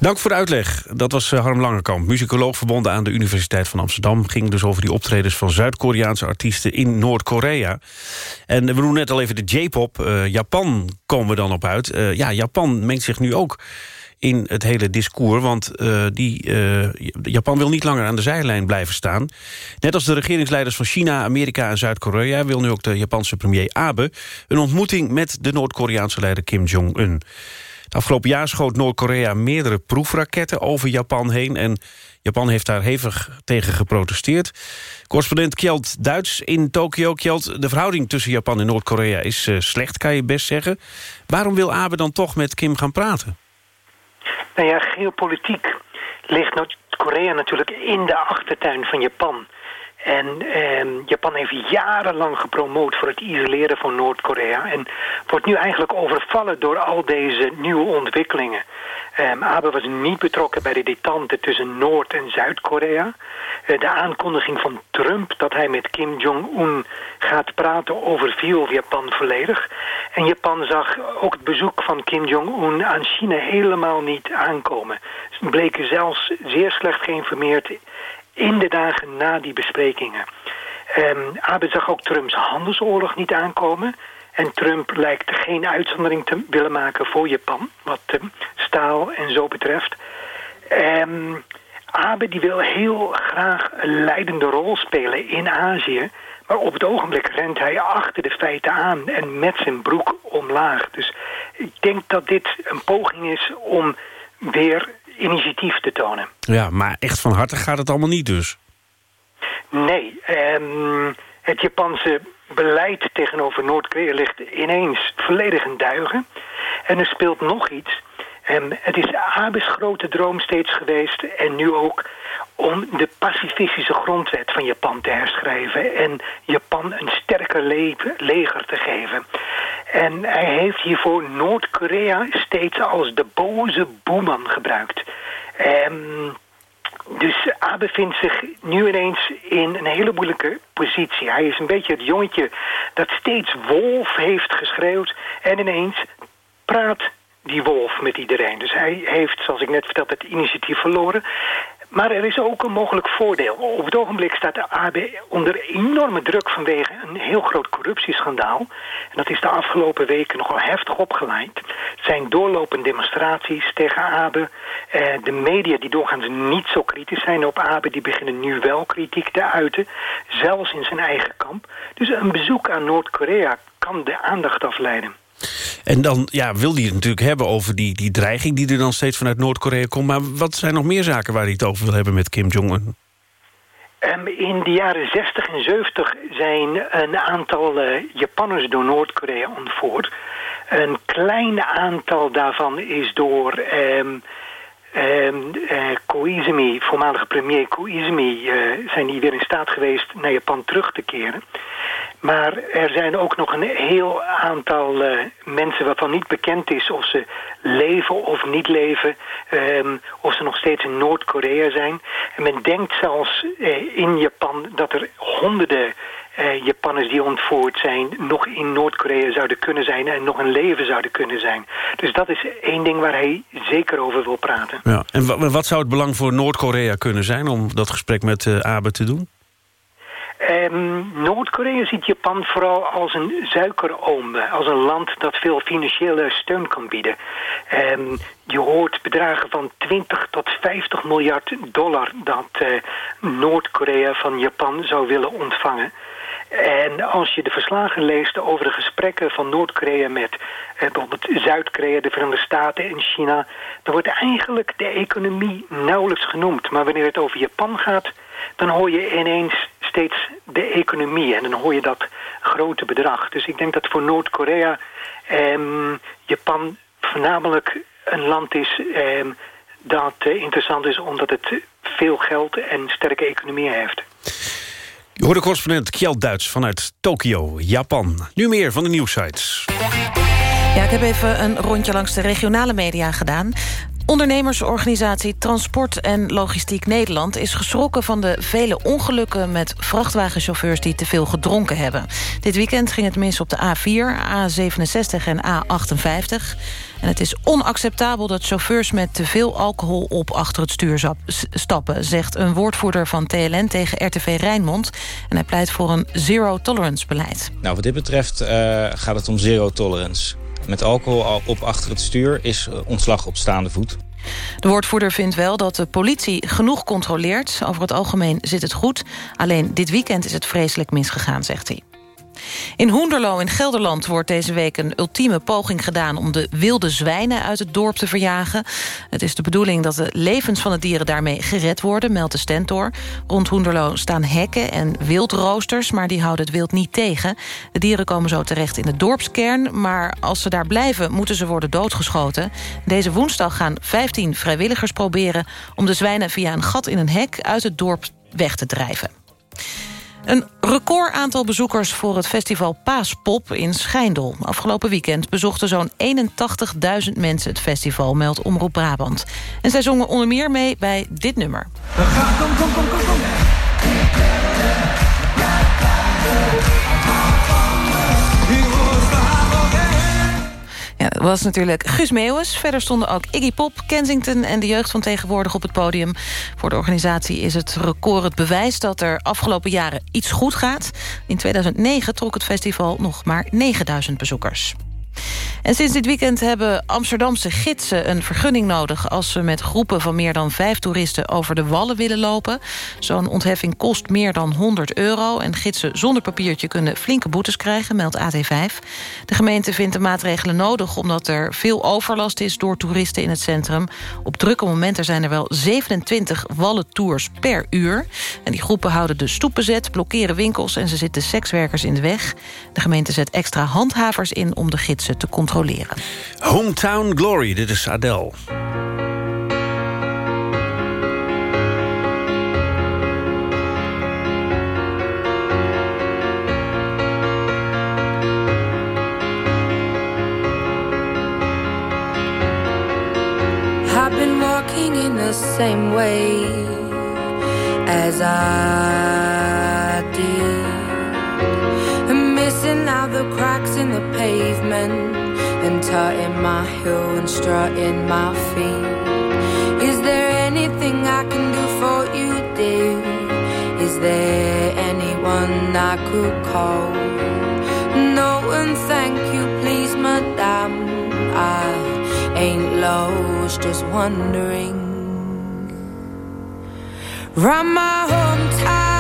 Dank voor de uitleg. Dat was eh, Harm Langekamp, muzikoloog verbonden aan de Universiteit van Amsterdam. Ging dus over die optredens van Zuid-Koreaanse artiesten in Noord-Korea. En we noemen net al even de J-pop. Eh, Japan komen we dan op uit. Eh, ja, Japan mengt zich nu ook in het hele discours. Want eh, die, eh, Japan wil niet langer aan de zijlijn blijven staan. Net als de regeringsleiders van China, Amerika en Zuid-Korea... wil nu ook de Japanse premier Abe een ontmoeting met de Noord-Koreaanse leider Kim Jong-un. Het afgelopen jaar schoot Noord-Korea meerdere proefraketten over Japan heen... en Japan heeft daar hevig tegen geprotesteerd. Correspondent Kjeld Duits in Tokio. Kjeld, de verhouding tussen Japan en Noord-Korea is eh, slecht, kan je best zeggen. Waarom wil Abe dan toch met Kim gaan praten? Nou ja, geopolitiek ligt Noord-Korea natuurlijk in de achtertuin van Japan. En ehm, Japan heeft jarenlang gepromoot voor het isoleren van Noord-Korea. En wordt nu eigenlijk overvallen door al deze nieuwe ontwikkelingen. Ehm, Abe was niet betrokken bij de detente tussen Noord- en Zuid-Korea. Eh, de aankondiging van Trump dat hij met Kim Jong-un gaat praten overviel Japan volledig. En Japan zag ook het bezoek van Kim Jong-un aan China helemaal niet aankomen. Ze bleken zelfs zeer slecht geïnformeerd in de dagen na die besprekingen. Ehm Abe zag ook Trumps handelsoorlog niet aankomen. En Trump lijkt geen uitzondering te willen maken voor Japan, wat ehm, staal en zo betreft. Ehm Abe die wil heel graag een leidende rol spelen in Azië. Maar op het ogenblik rent hij achter de feiten aan en met zijn broek omlaag. Dus ik denk dat dit een poging is om weer initiatief te tonen. Ja, maar echt van harte gaat het allemaal niet dus. Nee, ehm, het Japanse beleid tegenover Noord-Korea ligt ineens volledig in duigen. En er speelt nog iets. Ehm, het is Abe's grote droom steeds geweest en nu ook om de pacifistische grondwet van Japan te herschrijven en Japan een sterker le- leger te geven. En hij heeft hiervoor Noord-Korea steeds als de boze boeman gebruikt. Ehm dus Abe vindt zich nu ineens in een hele moeilijke positie. Hij is een beetje het jongetje dat steeds wolf heeft geschreeuwd... en ineens praat die wolf met iedereen. Dus hij heeft, zoals ik net vertelde, het initiatief verloren. Maar er is ook een mogelijk voordeel. Op het ogenblik staat de AB onder enorme druk vanwege een heel groot corruptieschandaal. En dat is de afgelopen weken nogal heftig opgeleid. Zijn doorlopende demonstraties tegen Abe. Eh, de media die doorgaans niet zo kritisch zijn op Abe... die beginnen nu wel kritiek te uiten. Zelfs in zijn eigen kamp. Dus een bezoek aan Noord-Korea kan de aandacht afleiden. En dan ja, wil hij het natuurlijk hebben over die, die dreiging... die er dan steeds vanuit Noord-Korea komt. Maar wat zijn nog meer zaken waar hij het over wil hebben met Kim Jong-un? Ehm, in de jaren 60 en 70 zijn een aantal eh, Japanners door Noord-Korea ontvoerd. Een klein aantal daarvan is door ehm ehm, eh, Koizumi, voormalige premier Koizumi... eh, zijn die weer in staat geweest naar Japan terug te keren. Maar er zijn ook nog een heel aantal eh, mensen waarvan niet bekend is of ze leven of niet leven. ehm, of ze nog steeds in Noord-Korea zijn. En men denkt zelfs eh, in Japan dat er honderden eh, Japanners die ontvoerd zijn... nog in Noord-Korea zouden kunnen zijn en nog een leven zouden kunnen zijn. Dus dat is één ding waar hij zeker over wil praten. Ja. En wa- wat zou het belang voor Noord-Korea kunnen zijn... om dat gesprek met eh, Abe te doen? Ehm, Noord-Korea ziet Japan vooral als een suikeroom, als een land dat veel financiële steun kan bieden. Ehm, je hoort bedragen van 20 tot 50 miljard dollar dat eh, Noord-Korea van Japan zou willen ontvangen. En als je de verslagen leest over de gesprekken van Noord-Korea met eh, bijvoorbeeld Zuid-Korea, de Verenigde Staten en China, dan wordt eigenlijk de economie nauwelijks genoemd. Maar wanneer het over Japan gaat, dan hoor je ineens steeds de economie en dan hoor je dat grote bedrag. Dus ik denk dat voor Noord-Korea ehm, Japan voornamelijk een land is ehm, dat eh, interessant is omdat het veel geld en sterke economie heeft. Je hoort de correspondent Kjeld Duits vanuit Tokio, Japan. Nu meer van de nieuwsites. Ja, ik heb even een rondje langs de regionale media gedaan. Ondernemersorganisatie Transport en Logistiek Nederland... is geschrokken van de vele ongelukken met vrachtwagenchauffeurs... die te veel gedronken hebben. Dit weekend ging het mis op de A4, A67 en A58. En het is onacceptabel dat chauffeurs met te veel alcohol op achter het stuur stappen... zegt een woordvoerder van TLN tegen RTV Rijnmond. En hij pleit voor een zero-tolerance-beleid. Nou, wat dit betreft uh, gaat het om zero-tolerance. Met alcohol op achter het stuur is eh, ontslag op staande voet. De woordvoerder vindt wel dat de politie genoeg controleert. Over het algemeen zit het goed. Alleen dit weekend is het vreselijk misgegaan, zegt hij. In Hoenderloo in Gelderland wordt deze week een ultieme poging gedaan... om de wilde zwijnen uit het dorp te verjagen. Het is de bedoeling dat de levens van de dieren daarmee gered worden... meldt de Stentor. Rond Hoenderloo staan hekken en wildroosters... maar die houden het wild niet tegen. De dieren komen zo terecht in de dorpskern... maar als ze daar blijven, moeten ze worden doodgeschoten. Deze woensdag gaan 15 vrijwilligers proberen... om de zwijnen via een gat in een hek uit het dorp weg te drijven. Een record aantal bezoekers voor het festival Paaspop in Schijndel. Afgelopen weekend bezochten zo'n 81.000 mensen het festival, meldt Omroep Brabant. En zij zongen onder meer mee bij dit nummer. Kom, kom, kom, kom, kom. Was natuurlijk Guus Meeuwis. Verder stonden ook Iggy Pop, Kensington en de jeugd van tegenwoordig op het podium. Voor de organisatie is het record het bewijs dat er afgelopen jaren iets goed gaat. In 2009 trok het festival nog maar 9000 bezoekers. En sinds dit weekend hebben Amsterdamse gidsen een vergunning nodig... als ze met groepen van meer dan vijf toeristen over de wallen willen lopen. Zo'n ontheffing kost meer dan 100 euro... en gidsen zonder papiertje kunnen flinke boetes krijgen, meldt AT5. De gemeente vindt de maatregelen nodig... omdat er veel overlast is door toeristen in het centrum. Op drukke momenten zijn er wel 27 wallentours per uur. En die groepen houden de stoep bezet, blokkeren winkels... en ze zitten sekswerkers in de weg. De gemeente zet extra handhavers in om de gidsen te controleren controleren. Hometown Glory, dit is Adele. I've been walking in the same way as I did. missing out the cracks in the pavement and tutting my heel and strutting my feet. Is there anything I can do for you, dear? Is there anyone I could call? No, one, thank you, please, madame. I ain't lost, just wondering. Round my hometown,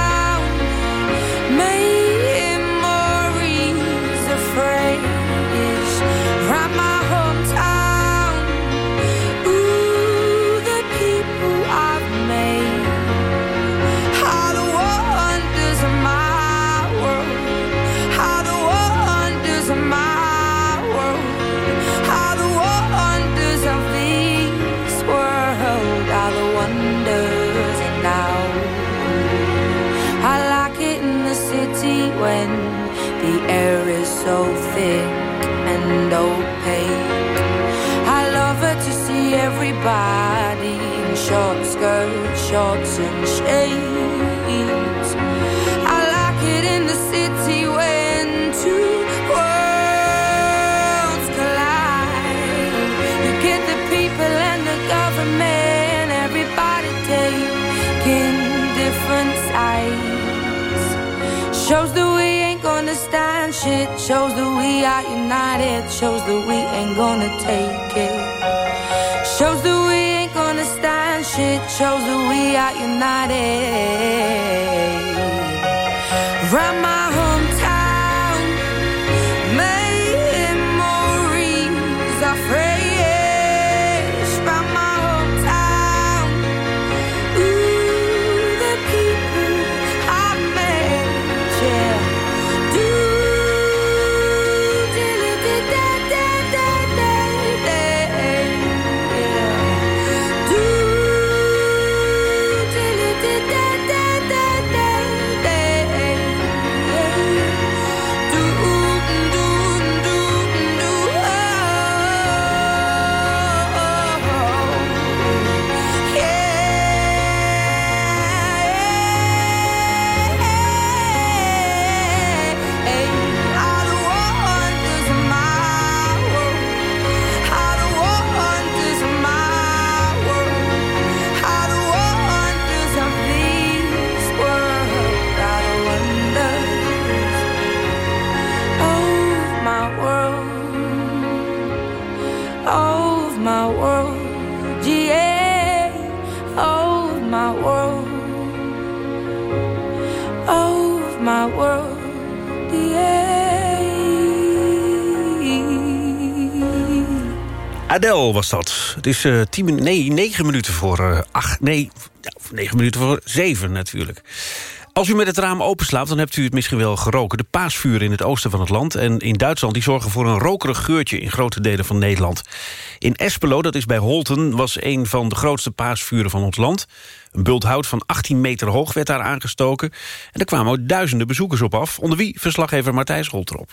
so thick and opaque. I love her to see everybody in short skirts, shorts, and shades. Shit. Shows that we are united. Shows that we ain't gonna take it. Shows that we ain't gonna stand shit. Shows that we are united. Adele was dat. Het is eh tien nee, negen minuten voor eh, acht... Nee, negen minuten voor zeven natuurlijk. Als u met het raam openslaat, dan hebt u het misschien wel geroken. De paasvuren in het oosten van het land en in Duitsland... die zorgen voor een rokerig geurtje in grote delen van Nederland. In Espelo, dat is bij Holten, was een van de grootste paasvuren van ons land. Een bult hout van 18 meter hoog werd daar aangestoken. En er kwamen ook duizenden bezoekers op af. Onder wie verslaggever Matthijs Holtrop.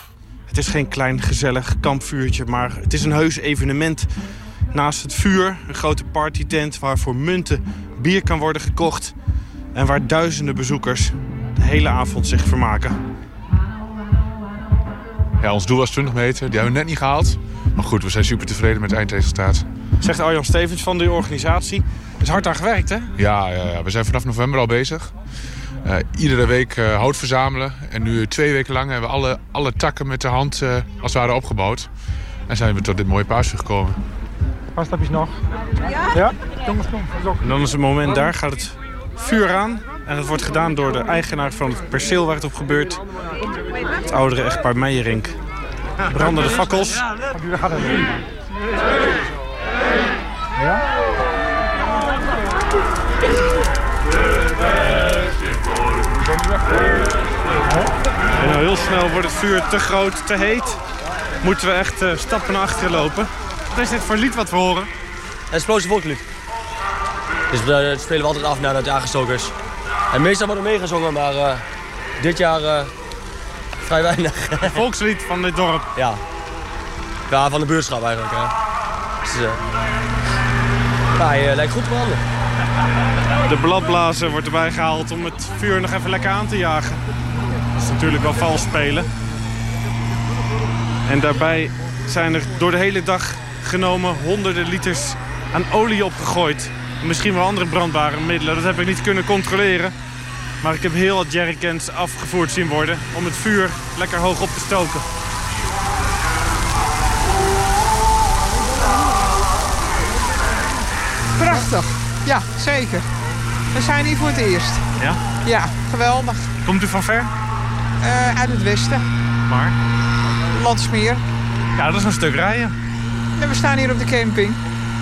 Het is geen klein gezellig kampvuurtje, maar het is een heus evenement. Naast het vuur een grote partytent waar voor munten bier kan worden gekocht... en waar duizenden bezoekers de hele avond zich vermaken. Ja, ons doel was 20 meter. Die hebben we net niet gehaald. Maar goed, we zijn super tevreden met het eindresultaat. Zegt Arjan Stevens van de organisatie. Er is hard aan gewerkt, hè? Ja, ja, ja, we zijn vanaf november al bezig. Eh, iedere week eh, hout verzamelen. En nu twee weken lang hebben we alle, alle takken met de hand eh, als het ware opgebouwd. En zijn we tot dit mooie paasvuur gekomen. Paar stapjes nog. Ja? Jongens, kom. En dan is het moment, daar gaat het vuur aan. En het wordt gedaan door de eigenaar van het perceel waar het op gebeurt. Het oudere echtpaar Meijerink. Branden de fakkels. Ja? En nou heel snel wordt het vuur te groot, te heet. Moeten we echt eh, stappen naar achteren lopen. Wat is dit voor lied wat we horen? Explosief volkslied. Dus we eh, spelen we altijd af naar de aangestoken is. En meestal wordt er meegezongen, maar eh, dit jaar vrij weinig. Het volkslied van dit dorp? Ja. Ja, van de buurtschap eigenlijk. Hè. Dus, hij lijkt goed te branden. De bladblazer wordt erbij gehaald om het vuur nog even lekker aan te jagen. Dat is natuurlijk wel vals spelen. En daarbij zijn er door de hele dag genomen honderden liters aan olie opgegooid. En misschien wel andere brandbare middelen. Dat heb ik niet kunnen controleren. Maar ik heb heel wat jerrycans afgevoerd zien worden om het vuur lekker hoog op te stoken. Ja, zeker. We zijn hier voor het eerst. Ja? Ja, geweldig. Komt u van ver? Eh, uit het westen. Maar? Landsmeer. Ja, dat is een stuk rijden. En we staan hier op de camping.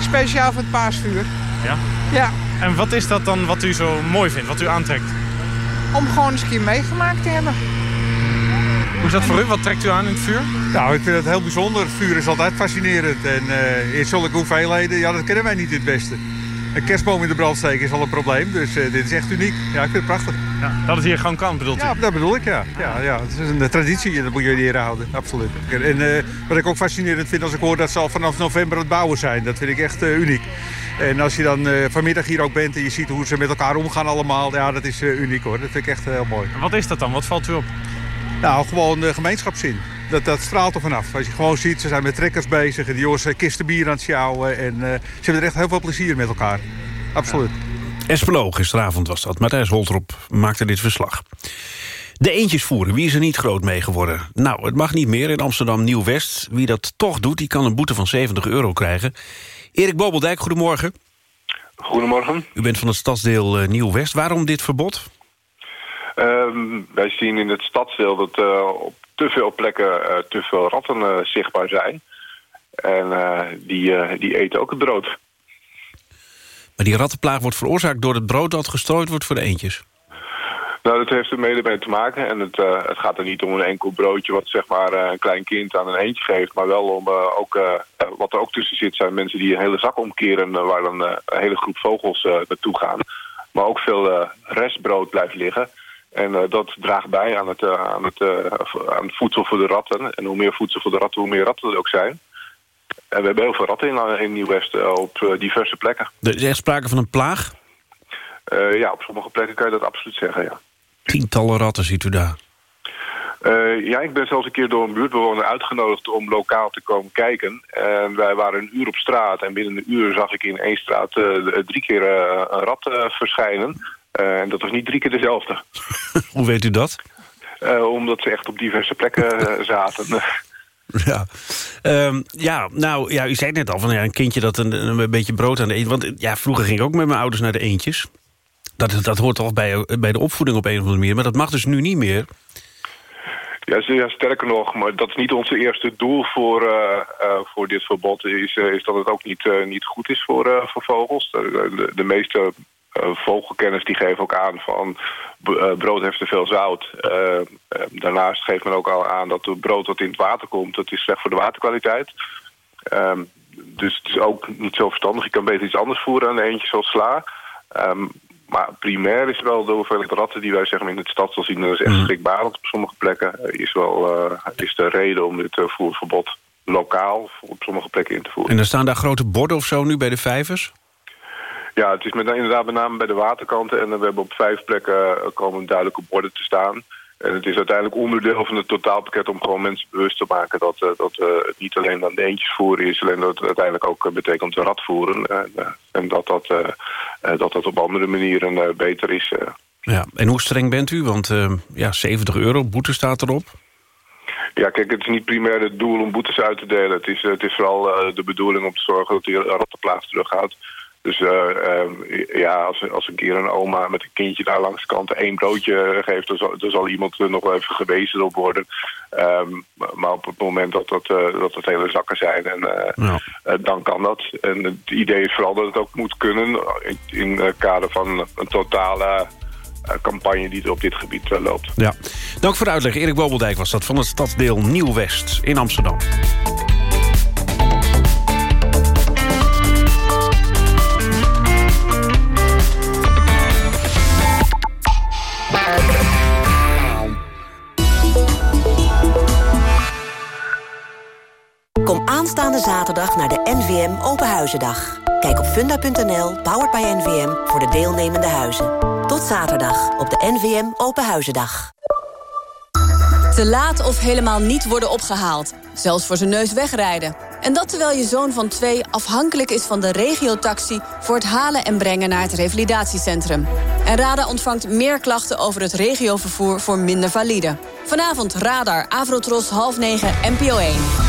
Speciaal voor het paasvuur. Ja? Ja, En wat is dat dan wat u zo mooi vindt, wat u aantrekt? om gewoon eens een keer meegemaakt te hebben. Hoe is dat voor u? Wat trekt u aan in het vuur? Nou, ik vind het heel bijzonder. Vuur is altijd fascinerend. En eh in zulke hoeveelheden, ja, dat kennen wij niet het beste. Een kerstboom in de brand steken is al een probleem. Dus eh, dit is echt uniek. Ja, ik vind het prachtig. Ja, dat het hier gewoon kan, bedoelt u? Ja, dat bedoel ik, ja. ja, ja het is een traditie en dat moet je leren houden. Absoluut. En eh, wat ik ook fascinerend vind als ik hoor dat ze al vanaf november aan het bouwen zijn. Dat vind ik echt eh, uniek. En als je dan eh, vanmiddag hier ook bent en je ziet hoe ze met elkaar omgaan allemaal. Ja, dat is eh, uniek hoor. Dat vind ik echt heel mooi. Wat is dat dan? Wat valt u op? Nou, gewoon de gemeenschapszin. Dat, dat straalt er vanaf. Als je gewoon ziet, ze zijn met trekkers bezig. En die jongens zijn kisten bier aan het sjouwen. En eh, ze hebben er echt heel veel plezier met elkaar. Absoluut. Espelo, gisteravond was dat. Matthijs Holtrop maakte dit verslag. De eentjes voeren, wie is er niet groot mee geworden? Nou, het mag niet meer in Amsterdam Nieuw-West. Wie dat toch doet, die kan een boete van 70 euro krijgen. Erik Bobeldijk, goedemorgen. Goedemorgen. U bent van het stadsdeel uh, Nieuw-West. Waarom dit verbod? Um, wij zien in het stadsdeel dat uh, op te veel plekken uh, te veel ratten zichtbaar zijn. En die, die eten ook het brood. Maar die rattenplaag wordt veroorzaakt door het brood dat gestrooid wordt voor de eentjes? Nou, dat heeft er mede mee te maken. En het, uh, het gaat er niet om een enkel broodje wat zeg maar uh, een klein kind aan een eentje geeft. Maar wel om uh, ook, wat er ook tussen zit zijn mensen die een hele zak omkeren waar dan een hele groep vogels naartoe gaan. Maar ook veel restbrood blijft liggen. En dat draagt bij aan het, aan, het, aan het voedsel voor de ratten. En hoe meer voedsel voor de ratten, hoe meer ratten er ook zijn. En we hebben heel veel ratten in, in Nieuw-West op diverse plekken. Er is echt sprake van een plaag? ja, op sommige plekken kan je dat absoluut zeggen, ja. Tientallen ratten ziet u daar. Ja, ik ben zelfs een keer door een buurtbewoner uitgenodigd om lokaal te komen kijken. En wij waren een uur op straat en binnen een uur zag ik in één straat drie keer een rat verschijnen. En dat was niet drie keer dezelfde. Hoe weet u dat? omdat ze echt op diverse plekken zaten. Ja. Um, ja, nou, ja, u zei net al van ja, een kindje dat een, een beetje brood aan de eentje. Want ja, vroeger ging ik ook met mijn ouders naar de eentjes. Dat, dat hoort toch bij, bij de opvoeding op een of andere manier. Maar dat mag dus nu niet meer. Ja, ja, sterker nog, maar dat is niet ons eerste doel voor, uh, uh, voor dit verbod. Is, uh, is dat het ook niet, niet goed is voor, voor vogels. De, de, de meeste vogelkenners die geven ook aan van brood heeft te veel zout. daarnaast geeft men ook al aan dat het brood dat in het water komt... dat is slecht voor de waterkwaliteit. Ehm, dus het is ook niet zo verstandig. Je kan beter iets anders voeren aan eentje zoals sla. Um, maar primair is wel de hoeveelheid ratten die wij zeg maar, in het stad zal zien... dat is echt Mhm. schrikbarend op sommige plekken. Is wel uh, is de reden om dit uh, voerverbod lokaal op sommige plekken in te voeren. En er staan daar grote borden of zo nu bij de vijvers? Ja, het is met, inderdaad met name bij de waterkanten. En we hebben op vijf plekken uh, komen duidelijke borden te staan. En het is uiteindelijk onderdeel van het totaalpakket om gewoon mensen bewust te maken dat, uh, dat uh, het niet alleen aan de eentjes voeren is, alleen dat het uiteindelijk ook uh, betekent rat voeren. En, en dat, dat, dat dat op andere manieren beter is. Ja, en hoe streng bent u? Want ja, 70 euro, boete staat erop. Ja, kijk, het is niet primair het doel om boetes uit te delen. Het is, het is vooral de bedoeling om te zorgen dat die rattenplaats teruggaat. Dus uh, uh, ja, als, als een keer een oma met een kindje daar langs de kant één broodje geeft... dan zal, dan zal iemand er nog wel even gewezen op worden. Um, maar op het moment dat dat, uh, dat het hele zakken zijn, en, ja. dan kan dat. En het idee is vooral dat het ook moet kunnen... in, in het kader van een totale campagne die er op dit gebied loopt. Ja. Dank voor de uitleg. Erik Bobeldijk was dat van het stadsdeel Nieuw-West in Amsterdam. Aanstaande zaterdag naar de NVM Openhuizendag. Kijk op funda.nl, powered by NVM, voor de deelnemende huizen. Tot zaterdag op de NVM Openhuizendag. Te laat of helemaal niet worden opgehaald. Zelfs voor zijn neus wegrijden. En dat terwijl je zoon van twee afhankelijk is van de regiotaxi... voor het halen en brengen naar het revalidatiecentrum. En RADA ontvangt meer klachten over het regiovervoer voor minder valide. Vanavond Radar, Avrotros, half negen, NPO 1.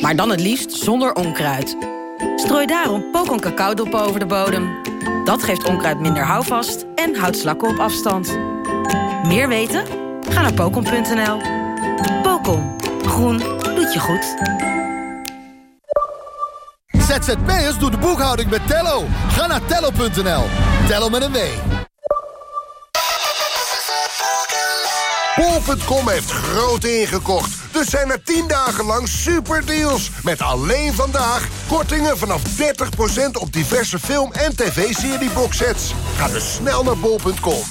Maar dan het liefst zonder onkruid. Strooi daarom Pokon cacaodop over de bodem. Dat geeft onkruid minder houvast en houdt slakken op afstand. Meer weten? Ga naar pokon.nl. Pokon. Groen doet je goed. ZZP'ers doet de boekhouding met Tello. Ga naar tello.nl. Tello met een W. Bol.com heeft groot ingekocht. Dus zijn er 10 dagen lang superdeals. Met alleen vandaag kortingen vanaf 30% op diverse film- en tv-serie boxsets. Ga dus snel naar bol.com.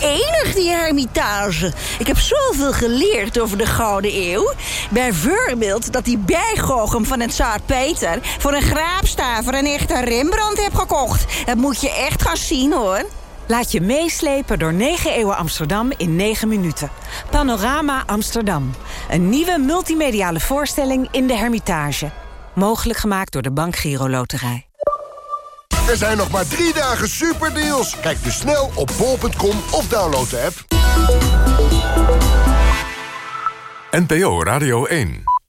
enig, die Hermitage. Ik heb zoveel geleerd over de Gouden Eeuw. Bijvoorbeeld dat die bijgoochem van het Tsaar Peter... voor een graapstaver een echte Rembrandt heb gekocht. Dat moet je echt gaan zien, hoor. Laat je meeslepen door 9 eeuwen Amsterdam in 9 minuten. Panorama Amsterdam. Een nieuwe multimediale voorstelling in de Hermitage. Mogelijk gemaakt door de Bank Giro Loterij. Er zijn nog maar drie dagen superdeals. Kijk dus snel op bol.com of download de app. NPO Radio 1